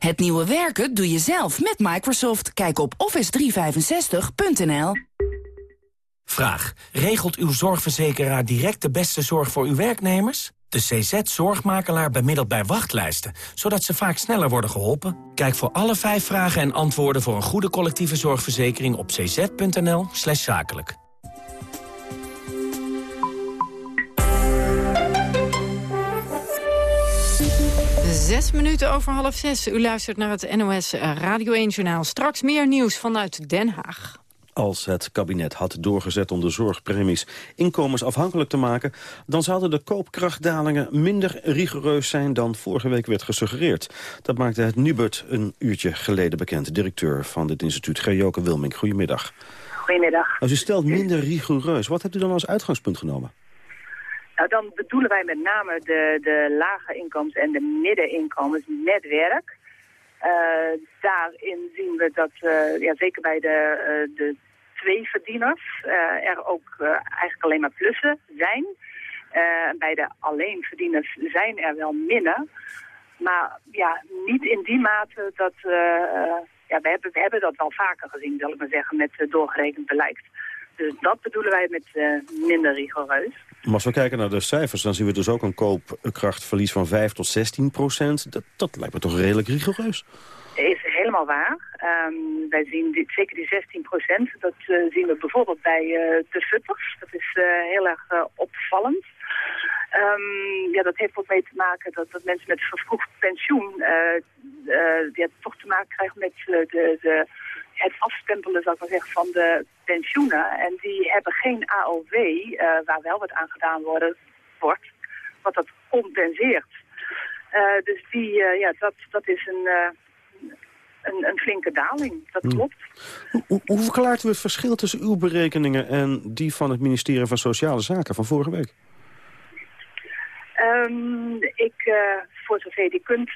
Het nieuwe werken doe je zelf met Microsoft. Kijk op office365.nl. Vraag. Regelt uw zorgverzekeraar direct de beste zorg voor uw werknemers? De CZ-zorgmakelaar bemiddelt bij wachtlijsten, zodat ze vaak sneller worden geholpen. Kijk voor alle vijf vragen en antwoorden voor een goede collectieve zorgverzekering op cz.nl zakelijk. Zes minuten over half zes. U luistert naar het NOS Radio 1-journaal. Straks meer nieuws vanuit Den Haag. Als het kabinet had doorgezet om de zorgpremies inkomensafhankelijk te maken... dan zouden de koopkrachtdalingen minder rigoureus zijn dan vorige week werd gesuggereerd. Dat maakte het Nubert een uurtje geleden bekend. Directeur van dit instituut, Gerjoke Wilming. Goedemiddag. Goedemiddag. Als u stelt minder rigoureus, wat hebt u dan als uitgangspunt genomen? Nou, dan bedoelen wij met name de, de lage inkomens en de middeninkomens netwerk. Uh, daarin zien we dat, uh, ja, zeker bij de, uh, de twee verdieners, er ook eigenlijk alleen maar plussen zijn. bij de alleenverdieners zijn er wel minnen. Maar ja, niet in die mate dat... we hebben, we hebben dat wel vaker gezien, zal ik maar zeggen, met doorgerekend beleid. Dus dat bedoelen wij met minder rigoureus. Maar als we kijken naar de cijfers, dan zien we dus ook een koopkrachtverlies van 5 tot 16 procent. Dat, dat lijkt me toch redelijk rigoureus. Is helemaal waar. Um, wij zien dit, zeker die 16 procent, dat uh, zien we bijvoorbeeld bij uh, de futters. Dat is uh, heel erg opvallend. Um, ja, dat heeft ook mee te maken dat, dat mensen met vervroegd pensioen ja, toch te maken krijgen met de, de, het afstempelen zou ik maar zeggen, van de pensioenen. En die hebben geen AOW, waar wel wat aan gedaan worden, wordt, wat dat compenseert. dus die, ja, dat, dat is een een, een flinke daling. Dat hmm. klopt. Hoe, hoe verklaart u het verschil tussen uw berekeningen en die van het ministerie van Sociale Zaken van vorige week? Um, ik, voor zover je die kunt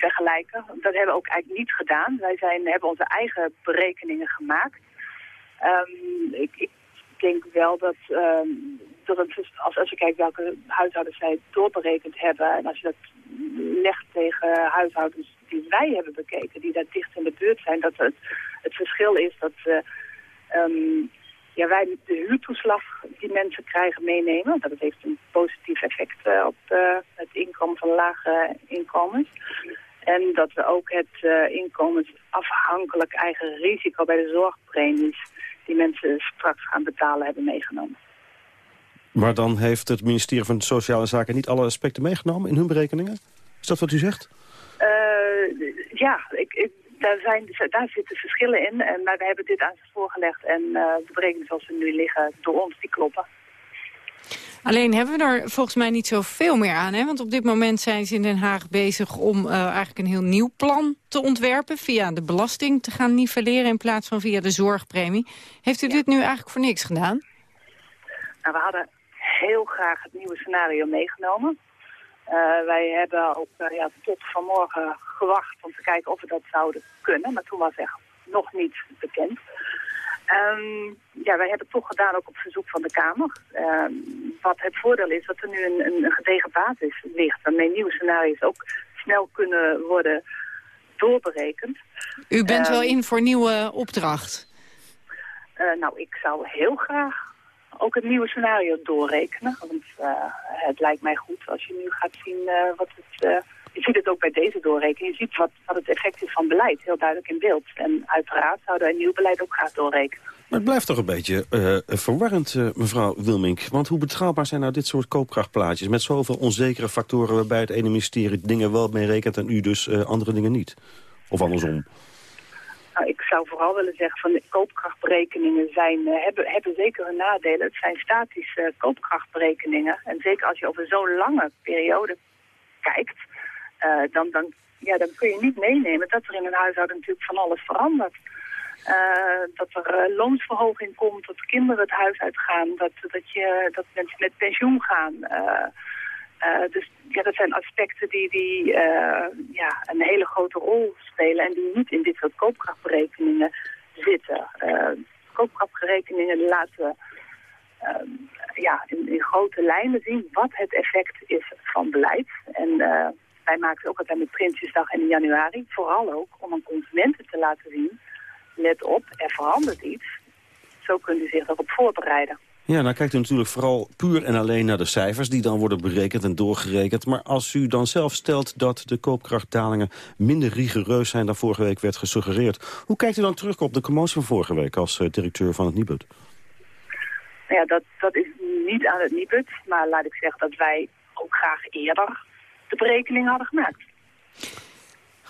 vergelijken, dat hebben we ook eigenlijk niet gedaan. Wij zijn, hebben onze eigen berekeningen gemaakt. Um, ik, ik, denk wel dat, um, dat het, als, als je kijkt welke huishoudens zij doorberekend hebben... en als je dat legt tegen huishoudens die wij hebben bekeken, die daar dicht in de buurt zijn, dat het, het verschil is dat um, ja, wij de huurtoeslag die mensen krijgen meenemen. Dat heeft een positief effect uh, op uh, het inkomen van lage inkomens. En dat we ook het uh, inkomensafhankelijk eigen risico bij de zorgpremies... die mensen straks gaan betalen hebben meegenomen. Maar dan heeft het ministerie van Sociale Zaken niet alle aspecten meegenomen in hun berekeningen? Is dat wat u zegt? Uh, ja, ik, ik, daar, zijn, daar zitten verschillen in. En, maar we hebben dit aan ze voorgelegd. En uh, de berekeningen zoals ze nu liggen door ons, die kloppen. Alleen hebben we er volgens mij niet zoveel meer aan. Hè? Want op dit moment zijn ze in Den Haag bezig om uh, eigenlijk een heel nieuw plan te ontwerpen. Via de belasting te gaan nivelleren in plaats van via de zorgpremie. Heeft u dit nu eigenlijk voor niks gedaan? Nou, we hadden heel graag het nieuwe scenario meegenomen. Uh, wij hebben ook uh, ja, tot vanmorgen gewacht om te kijken of we dat zouden kunnen. Maar toen was echt nog niet bekend. Um, ja, wij hebben het toch gedaan ook op verzoek van de Kamer. Um, wat het voordeel is dat er nu een, een gedegen basis ligt. Waarmee nieuwe scenario's ook snel kunnen worden doorberekend. U bent um, wel in voor nieuwe opdracht? Uh, nou, ik zou heel graag ook het nieuwe scenario doorrekenen. Want uh, het lijkt mij goed als je nu gaat zien uh, wat het... Je ziet het ook bij deze doorrekening. Je ziet wat, wat het effect is van beleid, heel duidelijk in beeld. En uiteraard zouden wij nieuw beleid ook gaan doorrekenen. Maar het blijft toch een beetje uh, verwarrend, uh, mevrouw Wilmink. Want hoe betrouwbaar zijn nou dit soort koopkrachtplaatjes... met zoveel onzekere factoren waarbij het ene ministerie dingen wel mee rekent... en u dus uh, andere dingen niet? Of andersom? Nou, ik zou vooral willen zeggen van de koopkrachtberekeningen zijn, hebben, hebben zeker hun nadelen. Het zijn statische koopkrachtberekeningen. En zeker als je over zo'n lange periode kijkt, uh, dan, dan, ja, dan kun je niet meenemen dat er in een huishouden natuurlijk van alles verandert. dat er loonsverhoging komt, dat kinderen het huis uitgaan, dat, dat, je, dat mensen met pensioen gaan. Dus ja, dat zijn aspecten die, die ja, een hele grote rol spelen en die niet in dit soort koopkrachtberekeningen zitten. Uh, koopkrachtberekeningen laten ja, in, in, grote lijnen zien wat het effect is van beleid. En wij maken ook altijd met Prinsjesdag in januari, vooral ook om aan consumenten te laten zien, let op, er verandert iets. Zo kunt u zich erop voorbereiden. Ja, dan kijkt u natuurlijk vooral puur en alleen naar de cijfers... die dan worden berekend en doorgerekend. Maar als u dan zelf stelt dat de koopkrachtdalingen... minder rigoureus zijn dan vorige week werd gesuggereerd... hoe kijkt u dan terug op de commotie van vorige week... als uh, directeur van het Nibud? Ja, dat, dat is niet aan het Nibud. Maar laat ik zeggen dat wij ook graag eerder de berekening hadden gemaakt.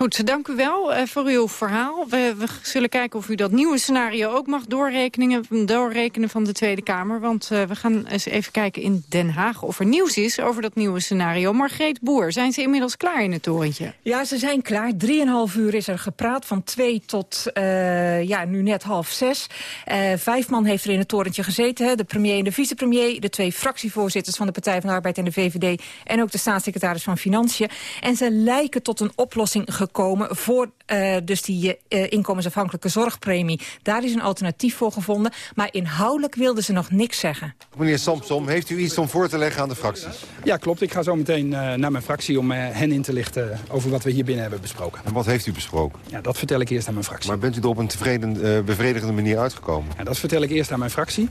Goed, dank u wel uh, voor uw verhaal. We, we, zullen kijken of u dat nieuwe scenario ook mag doorrekenen, doorrekenen van de Tweede Kamer. Want uh, we gaan eens even kijken in Den Haag of er nieuws is over dat nieuwe scenario. Margreet Boer, zijn ze inmiddels klaar in het torentje? Ja, ze zijn klaar. Drieënhalf uur is er gepraat, van twee tot uh, ja, nu net half zes. vijf man heeft er in het torentje gezeten. Hè? De premier en de vicepremier, de twee fractievoorzitters van de Partij van de Arbeid en de VVD... en ook de staatssecretaris van Financiën. En ze lijken tot een oplossing gekomen komen voor uh, dus die uh, inkomensafhankelijke zorgpremie. Daar is een alternatief voor gevonden. Maar inhoudelijk wilden ze nog niks zeggen. Meneer Samsom, heeft u iets om voor te leggen aan de fracties? Ja, klopt. Ik ga zo meteen uh, naar mijn fractie om hen in te lichten over wat we hier binnen hebben besproken. En wat heeft u besproken? Ja, dat vertel ik eerst aan mijn fractie. Maar bent u er op een tevreden, bevredigende manier uitgekomen? Ja, dat vertel ik eerst aan mijn fractie.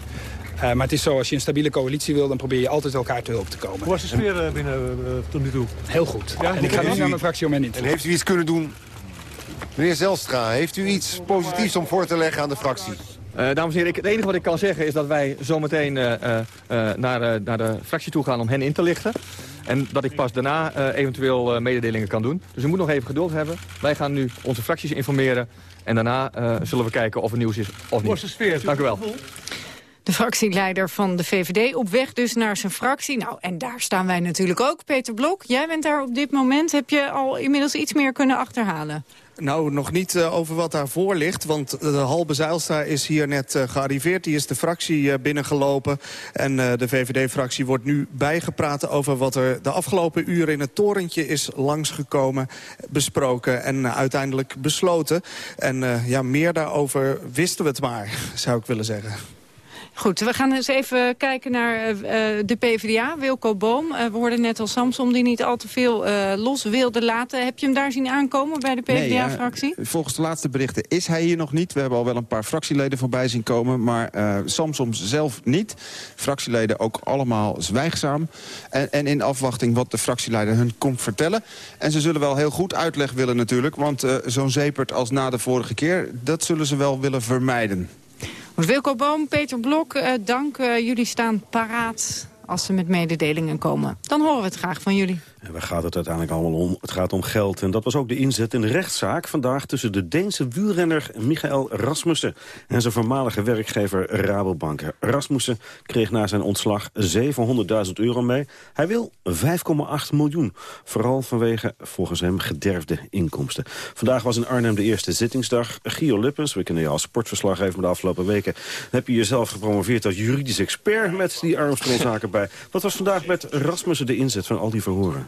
Uh, maar het is zo, als je een stabiele coalitie wil... dan probeer je altijd elkaar te hulp te komen. Hoe was de sfeer en, binnen uh, tot nu toe? Heel goed. Ja, en ik ga nu naar mijn fractie om hen in te En heeft u iets kunnen doen Meneer Zelstra, heeft u iets positiefs om voor te leggen aan de fractie? Uh, dames en heren, het enige wat ik kan zeggen is dat wij zometeen uh, uh, naar, naar de fractie toe gaan om hen in te lichten. En dat ik pas daarna eventueel mededelingen kan doen. Dus u moet nog even geduld hebben. Wij gaan nu onze fracties informeren. En daarna zullen we kijken of er nieuws is of niet. Sfeer, Dank u wel. De fractieleider van de VVD op weg dus naar zijn fractie. Nou, en daar staan wij natuurlijk ook. Peter Blok, jij bent daar op dit moment. Heb je al inmiddels iets meer kunnen achterhalen? Nou, nog niet uh, over wat daarvoor ligt. Want de Halbe Zijlstra is hier net uh, gearriveerd. Die is de fractie binnengelopen. En de VVD-fractie wordt nu bijgepraat over wat er de afgelopen uren in het torentje is langsgekomen, besproken en uiteindelijk besloten. En ja, meer daarover wisten we het maar, zou ik willen zeggen. Goed, we gaan eens even kijken naar uh, de PvdA, Wilco Boom. Uh, we hoorden net al Samsom die niet al te veel uh, los wilde laten. Heb je hem daar zien aankomen bij de PvdA-fractie? Nee, volgens de laatste berichten is hij hier nog niet. We hebben al wel een paar fractieleden voorbij zien komen. Maar Samsom zelf niet. Fractieleden ook allemaal zwijgzaam. En, en, in afwachting wat de fractieleider hun komt vertellen. En ze zullen wel heel goed uitleg willen natuurlijk. Want zo'n zeepert als na de vorige keer... dat zullen ze wel willen vermijden. Wilco Boom, Peter Blok, uh, dank. Uh, jullie staan paraat als ze met mededelingen komen. Dan horen we het graag van jullie. En waar gaat het uiteindelijk allemaal om? Het gaat om geld. En dat was ook de inzet in de rechtszaak vandaag... tussen de Deense wielrenner Michael Rasmussen... en zijn voormalige werkgever Rabobank. Rasmussen kreeg na zijn ontslag 700.000 euro mee. Hij wil 5,8 miljoen. Vooral vanwege, volgens hem, gederfde inkomsten. Vandaag was in Arnhem de eerste zittingsdag. Gio Lippens, we kennen je als sportverslaggever de afgelopen weken... heb je jezelf gepromoveerd als juridisch expert... met die Armstrong-zaken bij. Wat was vandaag met Rasmussen de inzet van al die verhoren?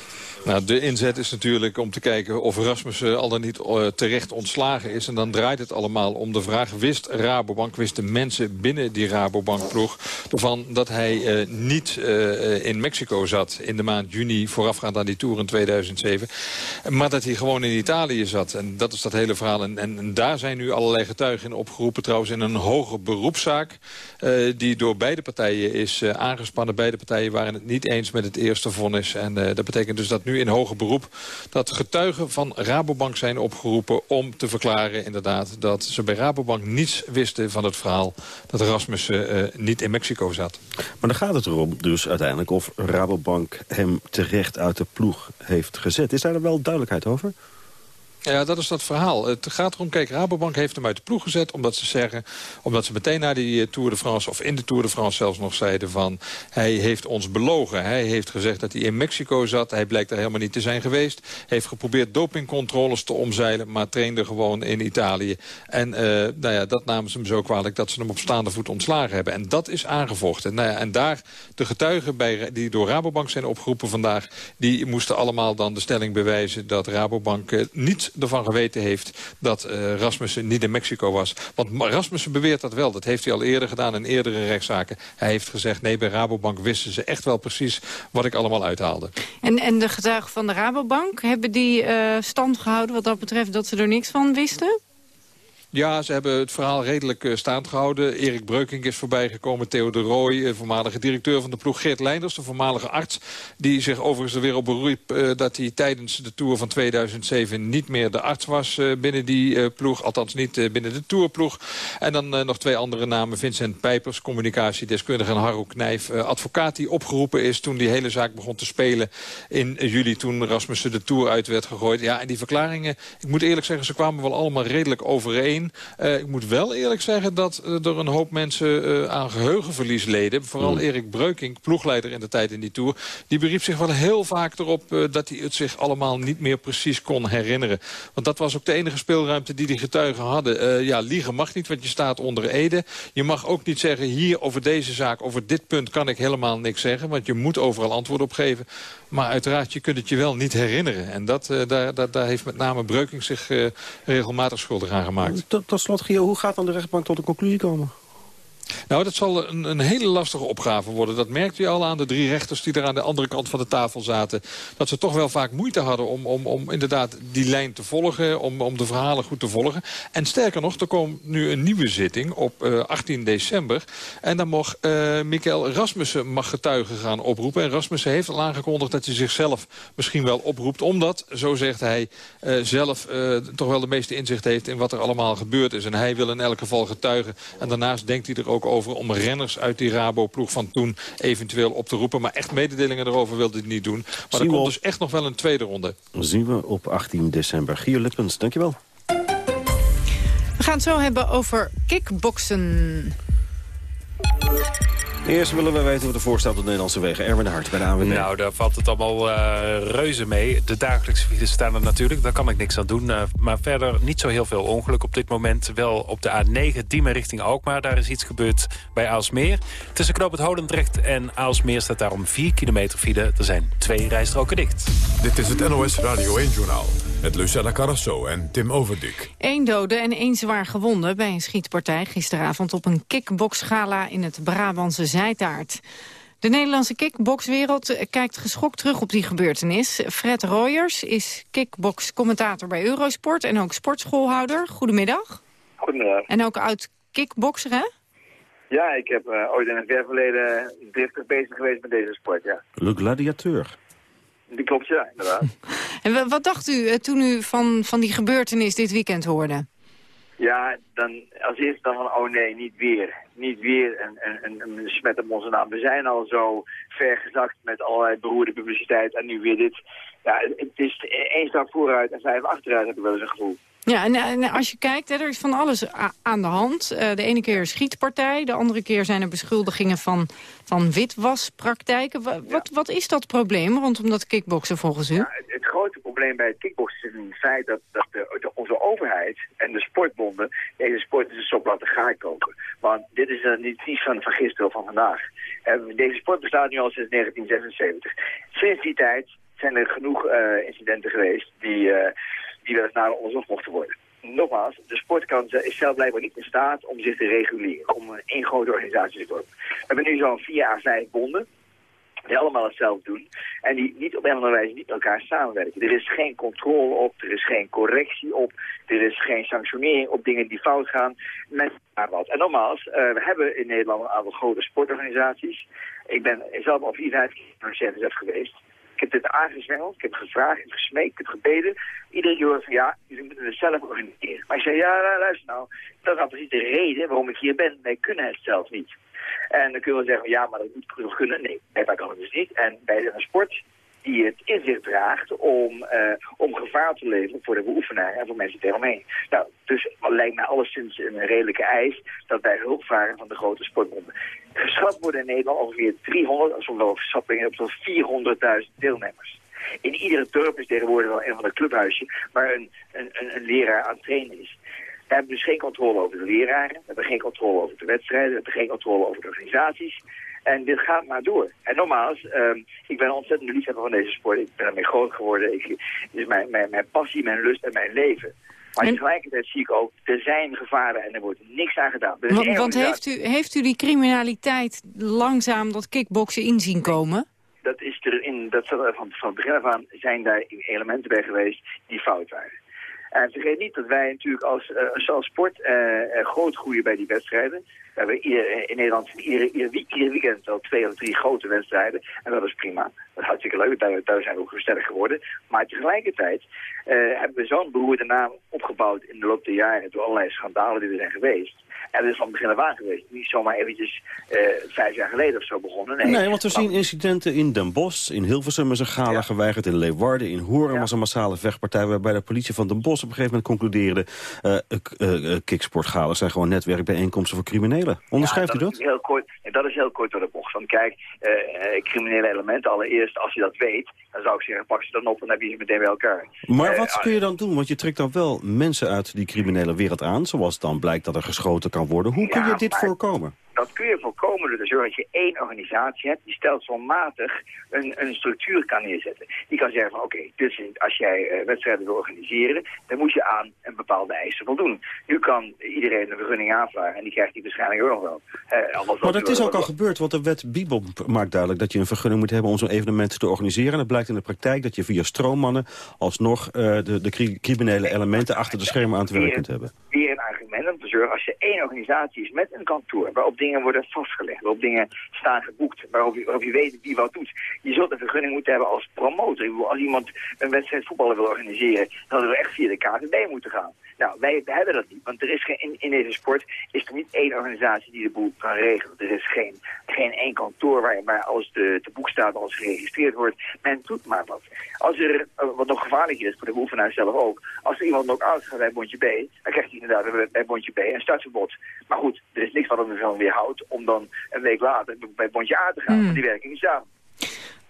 Nou, de inzet is natuurlijk om te kijken of Rasmussen al dan niet uh, terecht ontslagen is. En dan draait het allemaal om de vraag, wist Rabobank, wisten mensen binnen die Rabobank-ploeg... van dat hij uh, niet in Mexico zat in de maand juni voorafgaand aan die Tour in 2007. Maar dat hij gewoon in Italië zat. En dat is dat hele verhaal. En, en, daar zijn nu allerlei getuigen in opgeroepen. Trouwens in een hoge beroepszaak die door beide partijen is aangespannen. Beide partijen waren het niet eens met het eerste vonnis. En dat betekent dus dat nu in hoger beroep... dat getuigen van Rabobank zijn opgeroepen om te verklaren inderdaad... dat ze bij Rabobank niets wisten van het verhaal dat Rasmussen uh, niet in Mexico zat. Maar dan gaat het erom dus uiteindelijk of Rabobank hem terecht uit de ploeg heeft gezet. Is daar wel duidelijkheid over? Ja, dat is dat verhaal. Het gaat erom, kijk, Rabobank heeft hem uit de ploeg gezet... omdat ze zeggen, omdat ze meteen na die eh, Tour de France... of in de Tour de France zelfs nog zeiden van... hij heeft ons belogen. Hij heeft gezegd dat hij in Mexico zat. Hij blijkt daar helemaal niet te zijn geweest. Heeft geprobeerd dopingcontroles te omzeilen... maar trainde gewoon in Italië. En uh, nou ja, dat namen ze hem zo kwalijk... dat ze hem op staande voet ontslagen hebben. En dat is aangevochten. Nou ja, en daar, de getuigen bij, die door Rabobank zijn opgeroepen vandaag... die moesten allemaal dan de stelling bewijzen... dat Rabobank uh, niet ervan geweten heeft dat uh, Rasmussen niet in Mexico was. Want Rasmussen beweert dat wel. Dat heeft hij al eerder gedaan in eerdere rechtszaken. Hij heeft gezegd, nee, bij Rabobank wisten ze echt wel precies wat ik allemaal uithaalde. En, en de getuigen van de Rabobank, hebben die uh, stand gehouden wat dat betreft dat ze er niks van wisten? Ja, ze hebben het verhaal redelijk uh, staand gehouden. Erik Breukink is voorbijgekomen. Theo de Rooij, uh, voormalige directeur van de ploeg. Geert Leinders, de voormalige arts. Die zich overigens er weer op beroep uh, dat hij tijdens de Tour van 2007... niet meer de arts was binnen die ploeg. Althans niet binnen de Tourploeg. En dan nog twee andere namen. Vincent Pijpers, communicatiedeskundige. En Harro Knijf, advocaat die opgeroepen is... toen die hele zaak begon te spelen in juli... toen Rasmussen de Tour uit werd gegooid. Ja, en die verklaringen, ik moet eerlijk zeggen... ze kwamen wel allemaal redelijk overeen. Uh, ik moet wel eerlijk zeggen dat uh, er een hoop mensen uh, aan geheugenverlies leden. Vooral. Erik Breukink, ploegleider in de tijd in die Tour. Die beriep zich wel heel vaak erop dat hij het zich allemaal niet meer precies kon herinneren. Want dat was ook de enige speelruimte die die getuigen hadden. ja, liegen mag niet, want je staat onder Ede. Je mag ook niet zeggen, hier over deze zaak, over dit punt kan ik helemaal niks zeggen. Want je moet overal antwoord op geven. Maar uiteraard, je kunt het je wel niet herinneren. En dat, daar, daar, daar heeft met name Breukink zich regelmatig schuldig aan gemaakt tot, tot slot, Gio, hoe gaat dan de rechtbank tot een conclusie komen? Nou, dat zal een, een, hele lastige opgave worden. Dat merkte je al aan de drie rechters die er aan de andere kant van de tafel zaten. Dat ze toch wel vaak moeite hadden om, om, om inderdaad die lijn te volgen. Om, om de verhalen goed te volgen. En sterker nog, er komt nu een nieuwe zitting op uh, eh, 18 december. En dan mag uh, Mikael Rasmussen mag getuigen gaan oproepen. En Rasmussen heeft al aangekondigd dat hij zichzelf misschien wel oproept. Omdat, zo zegt hij, uh, zelf toch wel de meeste inzicht heeft in wat er allemaal gebeurd is. En hij wil in elk geval getuigen. En daarnaast denkt hij er ook over om renners uit die Rabo-ploeg van toen eventueel op te roepen. Maar echt mededelingen erover wilde hij niet doen. Maar er komt dus echt nog wel een tweede ronde. Zien we op 18 december. Gio Lippens, dankjewel. We gaan het zo hebben over kickboksen. Eerst willen we weten hoe de voorstelt op de Nederlandse wegen. Erwin de Hart bij de ANWB. Nou, daar valt het allemaal uh, reuze mee. De dagelijkse files staan er natuurlijk, daar kan ik niks aan doen. Uh, maar verder niet zo heel veel ongeluk op dit moment. Wel op de A9 Diemen richting Alkmaar. Daar is iets gebeurd bij Aalsmeer. Tussen Knoop het Holendrecht en Aalsmeer staat daarom 4 kilometer file. Er zijn twee rijstroken dicht. Dit is het NOS Radio 1-journaal met Lucella Carrasso en Tim Overdik. Eén dode en één zwaar gewonde bij een schietpartij gisteravond op een kickboxgala in het Brabantse Zijtaart. De Nederlandse kickboxwereld kijkt geschokt terug op die gebeurtenis. Fred Royers is kickbox-commentator bij Eurosport en ook sportschoolhouder. Goedemiddag. Goedemiddag. En ook oud kickboxer, hè? Ja, ik heb uh, ooit in het jaar verleden driftig bezig geweest met deze sport, ja. Le gladiateur. Die klopt, ja, inderdaad. en wat dacht u uh, toen u van, van die gebeurtenis dit weekend hoorde? Ja, dan als eerste dan van, oh nee, niet weer. Niet weer een, een, een, smet op onze naam. We zijn al zo ver gezakt met allerlei beroerde publiciteit en nu weer dit. Ja, het is één stap vooruit en vijf achteruit, heb ik wel eens een gevoel. Ja, en, en, als je kijkt, hè, er is van alles aan de hand. Uh, de ene keer een schietpartij, de andere keer zijn er beschuldigingen van, van witwaspraktijken. Wat, ja. wat, is dat probleem rondom dat kickboksen volgens u? Ja, het, het, grote probleem bij het kickboksen is in het feit dat, dat de, de, onze overheid en de sportbonden deze sport is een soort laten gaar koken. Want dit is uh, niet iets van, van gisteren of van vandaag. Uh, deze sport bestaat nu al sinds 1976. Sinds die tijd zijn er genoeg incidenten geweest die die wel eens naar onderzocht mochten worden. Nogmaals, de sportkant is zelf blijkbaar niet in staat om zich te reguleren, om een één grote organisatie te worden. We hebben nu zo'n vier à vijf bonden, die allemaal hetzelfde doen en die niet op een andere wijze niet met elkaar samenwerken. Er is geen controle op, er is geen correctie op, er is geen sanctionering op dingen die fout gaan, met wat. En nogmaals, uh, we hebben in Nederland een aantal grote sportorganisaties. Ik ben zelf al vier, vijf keer geweest. Ik heb dit aangezwengeld, ik heb gevraagd, ik heb gesmeekt, ik heb gebeden. Iedereen hoorde van ja, jullie moeten het zelf organiseren. Maar ik zei, ja, luister nou, dat is nou precies de reden waarom ik hier ben. Wij kunnen het zelf niet. En dan kunnen we zeggen, ja, maar dat moet kunnen. Nee, wij kan het dus niet. En bij de sport die het in zich draagt om, uh, om gevaar te leveren voor de beoefenaar en voor mensen daaromheen. Nou, dus lijkt mij alleszins een redelijke eis dat wij hulp vragen van de grote sportbonden. Geschat worden in Nederland ongeveer 300, als we wel schattingen op zo'n 400.000 deelnemers. In iedere dorp is tegenwoordig wel een van de clubhuisje waar een, een, een, een leraar aan het trainen is. We hebben dus geen controle over de leraren, we hebben geen controle over de wedstrijden, we hebben geen controle over de organisaties. En dit gaat maar door. En nogmaals, um, ik ben ontzettend liefhebber van deze sport. Ik ben ermee groot geworden. Ik, het is mijn, mijn, mijn passie, mijn lust en mijn leven. Maar en... tegelijkertijd zie ik ook, er zijn gevaren en er wordt niks aan gedaan. Want, want heeft, u, heeft u die criminaliteit langzaam dat kickboksen inzien komen? Dat is er in, dat van, van het begin af aan zijn daar elementen bij geweest die fout waren. En vergeet niet dat wij natuurlijk als, uh, als sport uh, groot groeien bij die wedstrijden. We hebben in Nederland ieder, ieder, weekend al twee of drie grote wedstrijden. En dat is prima. Dat is hartstikke leuk. Daar, daar zijn we ook sterk geworden. Maar tegelijkertijd hebben we zo'n beroerde naam opgebouwd in de loop der jaren... door allerlei schandalen die er zijn geweest. En dat is van het begin af aan geweest. Niet zomaar eventjes uh, vijf jaar geleden of zo begonnen. Nee, nee want we zien incidenten in Den Bosch, in Hilversum is een gala ja. geweigerd... in Leeuwarden, in Hoorn ja. was een massale vechtpartij... waarbij de politie van Den Bosch op een gegeven moment concludeerde... Uh, kicksportgalen zijn gewoon netwerkbijeenkomsten voor criminelen. Onderschrijft ja, u dat? Heel kort, dat is heel kort door de bocht. Want kijk, criminele elementen, allereerst als je dat weet... dan zou ik zeggen, pak ze dan op en dan heb je ze meteen bij elkaar. Maar wat kun je dan doen? Want je trekt dan wel mensen uit die criminele wereld aan... zoals dan blijkt dat er geschoten kan worden. Hoe kun je dit voorkomen? Dat kun je voorkomen door te zorgen dat je één organisatie hebt die stelselmatig een, een structuur kan neerzetten. Die kan zeggen van oké, okay, dus als jij uh, wedstrijden wil organiseren, dan moet je aan een bepaalde eisen voldoen. Nu kan iedereen een vergunning aanvragen en die krijgt die waarschijnlijk ook nog wel. Uh, maar dat is ook al gebeurd, want de wet Bibel maakt duidelijk dat je een vergunning moet hebben om zo'n evenement te organiseren. En het blijkt in de praktijk dat je via stroommannen alsnog uh, de, de criminele elementen achter de schermen aan het werk kunt hebben. Een argument om te zorgen als je één organisatie is met een kantoor waarop dingen worden vastgelegd, waarop dingen staan geboekt, waarop je, je weet wie wat doet. Je zult een vergunning moeten hebben als promotor. Als iemand een wedstrijd voetballen wil organiseren, dan hadden we echt via de KVB moeten gaan. Nou, wij hebben dat niet, want er is geen, in, deze sport is er niet één organisatie die de boel kan regelen. Er is geen, geen één kantoor waar, waar alles te, te boek staat, alles geregistreerd wordt. Men doet maar wat. Als er, wat nog gevaarlijker is voor de beoefenaar zelf ook, als er iemand nog oud gaat bij Bondje B, dan krijgt hij inderdaad bij Bondje B een startverbod. Maar goed, er is niks wat hem ervan weerhoudt om dan een week later bij Bondje A te gaan, mm. want die werken niet samen.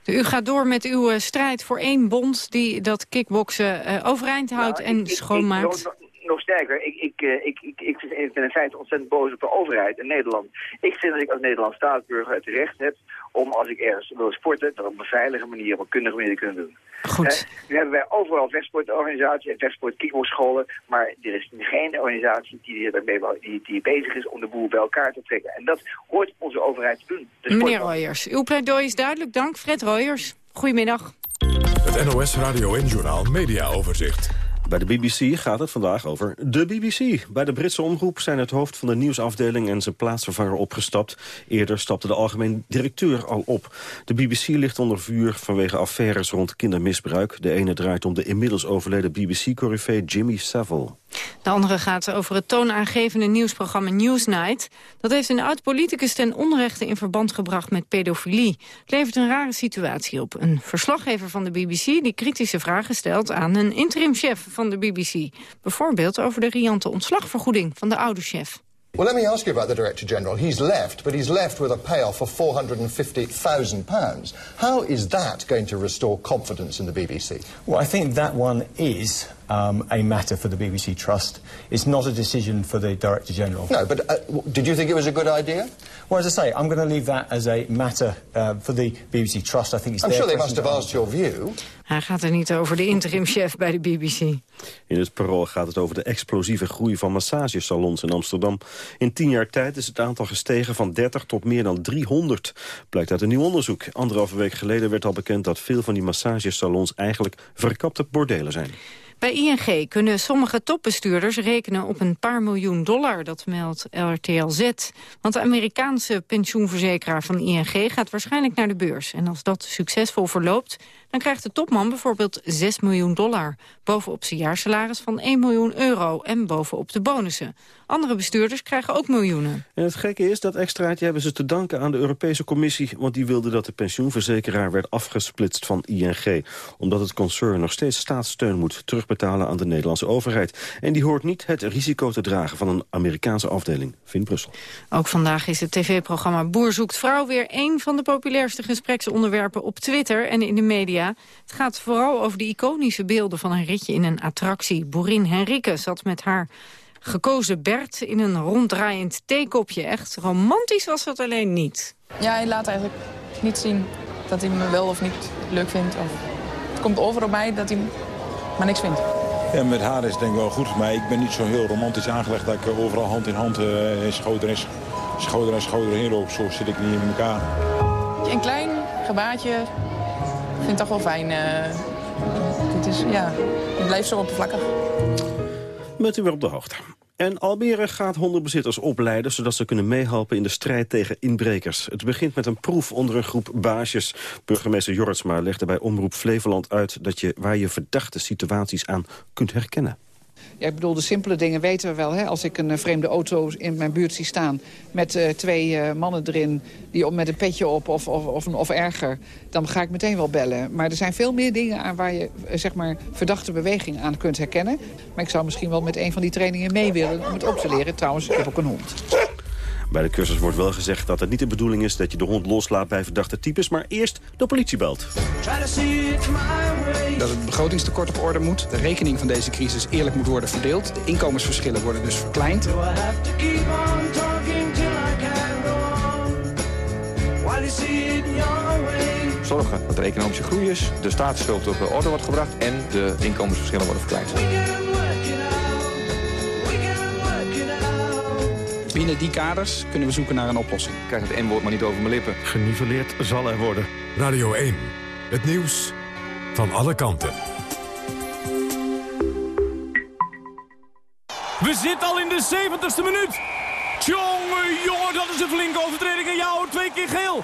U gaat door met uw uh, strijd voor één bond die dat kickboksen uh, overeind houdt nou, en ik, schoonmaakt. Ik, ik, nog sterker, ik, ik, eh, ik, ik, ik, ik ben in feite ontzettend boos op de overheid in Nederland. Ik vind dat ik als Nederlands staatsburger het recht heb om als ik ergens wil sporten, dat op een veilige manier, op een kundige manier te kunnen doen. Goed. Eh, nu hebben wij overal vechtsportorganisaties en vechtsport maar er is geen organisatie die, die, die bezig is om de boel bij elkaar te trekken. En dat hoort onze overheid te doen. De Meneer. Royers, uw pleidooi is duidelijk. Dank, Fred Royers. Goedemiddag. Het NOS Radio en Journaal Media Overzicht. Bij de BBC gaat het vandaag over de BBC. Bij de Britse omroep zijn het hoofd van de nieuwsafdeling en zijn plaatsvervanger opgestapt. Eerder stapte de algemeen directeur al op. De BBC ligt onder vuur vanwege affaires rond kindermisbruik. De ene draait om de inmiddels overleden BBC-corrivee Jimmy Savile. De andere gaat over het toonaangevende nieuwsprogramma Newsnight. Dat heeft een oud-politicus ten onrechte in verband gebracht met pedofilie. Het levert een rare situatie op. Een verslaggever van de BBC die kritische vragen stelt aan een interimchef van de BBC. Bijvoorbeeld over de riante ontslagvergoeding van de oude chef. Well, let me ask you about the Director General. He's left, but he's left with a payoff of £450,000. How is that going to restore confidence in the BBC? Well, I think that one is um, a matter for the BBC Trust. It's not a decision for the Director General. No, but uh, did you think it was a good idea? Well, as I say, I'm going to leave that as a matter uh, for the BBC Trust. I think it's I'm sure they must have asked your view. Hij gaat er niet over de interimchef bij de BBC. In het parool gaat het over de explosieve groei van massagesalons in Amsterdam. In tien jaar tijd is het aantal gestegen van 30 tot meer dan 300. Blijkt uit een nieuw onderzoek. Anderhalve week geleden werd al bekend dat veel van die massagesalons eigenlijk verkapte bordelen zijn. Bij ING kunnen sommige topbestuurders rekenen op een paar miljoen dollar, dat meldt RTL Z. Want de Amerikaanse pensioenverzekeraar van ING gaat waarschijnlijk naar de beurs. En als dat succesvol verloopt, dan krijgt de topman bijvoorbeeld 6 miljoen dollar. Bovenop zijn jaarsalaris van 1 miljoen euro en bovenop de bonussen. Andere bestuurders krijgen ook miljoenen. En het gekke is, dat extraatje hebben ze te danken aan de Europese Commissie... want die wilde dat de pensioenverzekeraar werd afgesplitst van ING... omdat het concern nog steeds staatssteun moet terugbetalen aan de Nederlandse overheid. En die hoort niet het risico te dragen van een Amerikaanse afdeling, vindt Brussel. Ook vandaag is het tv-programma Boer zoekt vrouw weer een van de populairste gespreksonderwerpen op Twitter en in de media. Het gaat vooral over de iconische beelden van een ritje in een attractie. Boerin Henrike zat met haar gekozen Bert in een ronddraaiend theekopje. Echt romantisch was dat alleen niet. Ja, hij laat eigenlijk niet zien dat hij me wel of niet leuk vindt. Of het komt over op mij dat hij maar niks vindt. Ja, met haar is het denk ik wel goed, maar ik ben niet zo heel romantisch aangelegd dat ik overal hand in hand uh, schouder en schouder en schouder heen loop. Zo zit ik niet in elkaar. Een klein gebaatje, vind het toch wel fijn. Uh, het, is, ja, het blijft zo oppervlakkig. Bent u weer op de hoogte. En Almere gaat hondenbezitters opleiden... zodat ze kunnen meehelpen in de strijd tegen inbrekers. Het begint met een proef onder een groep baasjes. Burgemeester Jorritsma legde bij Omroep Flevoland uit... Dat je, waar je verdachte situaties aan kunt herkennen. Ik bedoel, de simpele dingen weten we wel. Hè? Als ik een uh, vreemde auto in mijn buurt zie staan... met uh, twee uh, mannen erin, die op, met een petje op of, of, of, of, erger... dan ga ik meteen wel bellen. Maar er zijn veel meer dingen aan waar je zeg maar, verdachte beweging aan kunt herkennen. Maar ik zou misschien wel met een van die trainingen mee willen... om het ook te leren. Trouwens, ik heb ook een hond. Bij de cursus wordt wel gezegd dat het niet de bedoeling is... dat je de hond loslaat bij verdachte types, maar eerst de politie belt. Dat het begrotingstekort op orde moet. De rekening van deze crisis eerlijk moet worden verdeeld. De inkomensverschillen worden dus verkleind. Zorgen dat er economische groei is, de staatsschuld op orde wordt gebracht... en de inkomensverschillen worden verkleind. Binnen die kaders kunnen we zoeken naar een oplossing. Ik krijg het N-woord maar niet over mijn lippen. Geniveleerd zal er worden. Radio 1. Het nieuws van alle kanten. We zitten al in de 70ste minuut. Tjonge, jongen, dat is een flinke overtreding. En jou twee keer geel.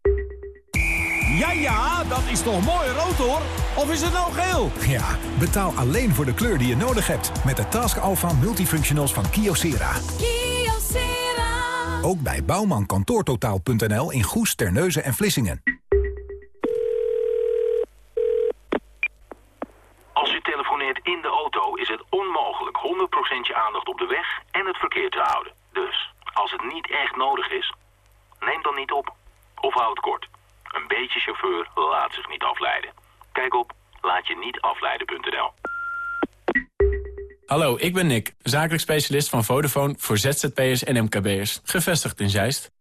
Ja, ja, dat is toch mooi rood hoor? Of is het nou geel? Ja, betaal alleen voor de kleur die je nodig hebt. Met de Task Alpha Multifunctionals van Kyocera. Kyocera. Ook bij bouwmankantoortotaal.nl in Goes, Terneuzen en Vlissingen. Als u telefoneert in de auto is het onmogelijk 100% je aandacht op de weg en het verkeer te houden. Dus, als het niet echt nodig is, neem dan niet op. Of houd het kort. Beetje chauffeur laat zich niet afleiden. Kijk op laatje-niet-afleiden.nl. Hallo, ik ben Nick, zakelijk specialist van Vodafone voor ZZP'ers en MKB'ers. Gevestigd in Zeist.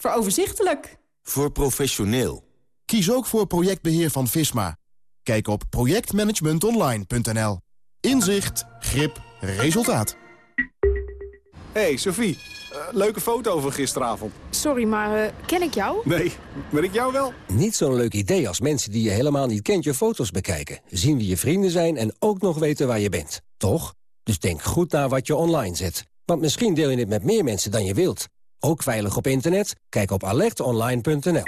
Voor overzichtelijk. Voor professioneel. Kies ook voor projectbeheer van Visma. Kijk op projectmanagementonline.nl. Inzicht, grip, resultaat. Hey Sophie, uh, leuke foto van gisteravond. Sorry, maar uh, ken ik jou? Nee, maar ik jou wel. Niet zo'n leuk idee als mensen die je helemaal niet kent je foto's bekijken. Zien wie je vrienden zijn en ook nog weten waar je bent. Toch? Dus denk goed na wat je online zet. Want misschien deel je het met meer mensen dan je wilt. Ook veilig op internet? Kijk op alertonline.nl.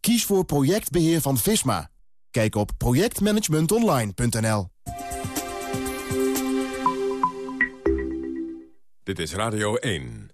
Kies voor projectbeheer van Visma. Kijk op projectmanagementonline.nl. Dit is Radio 1.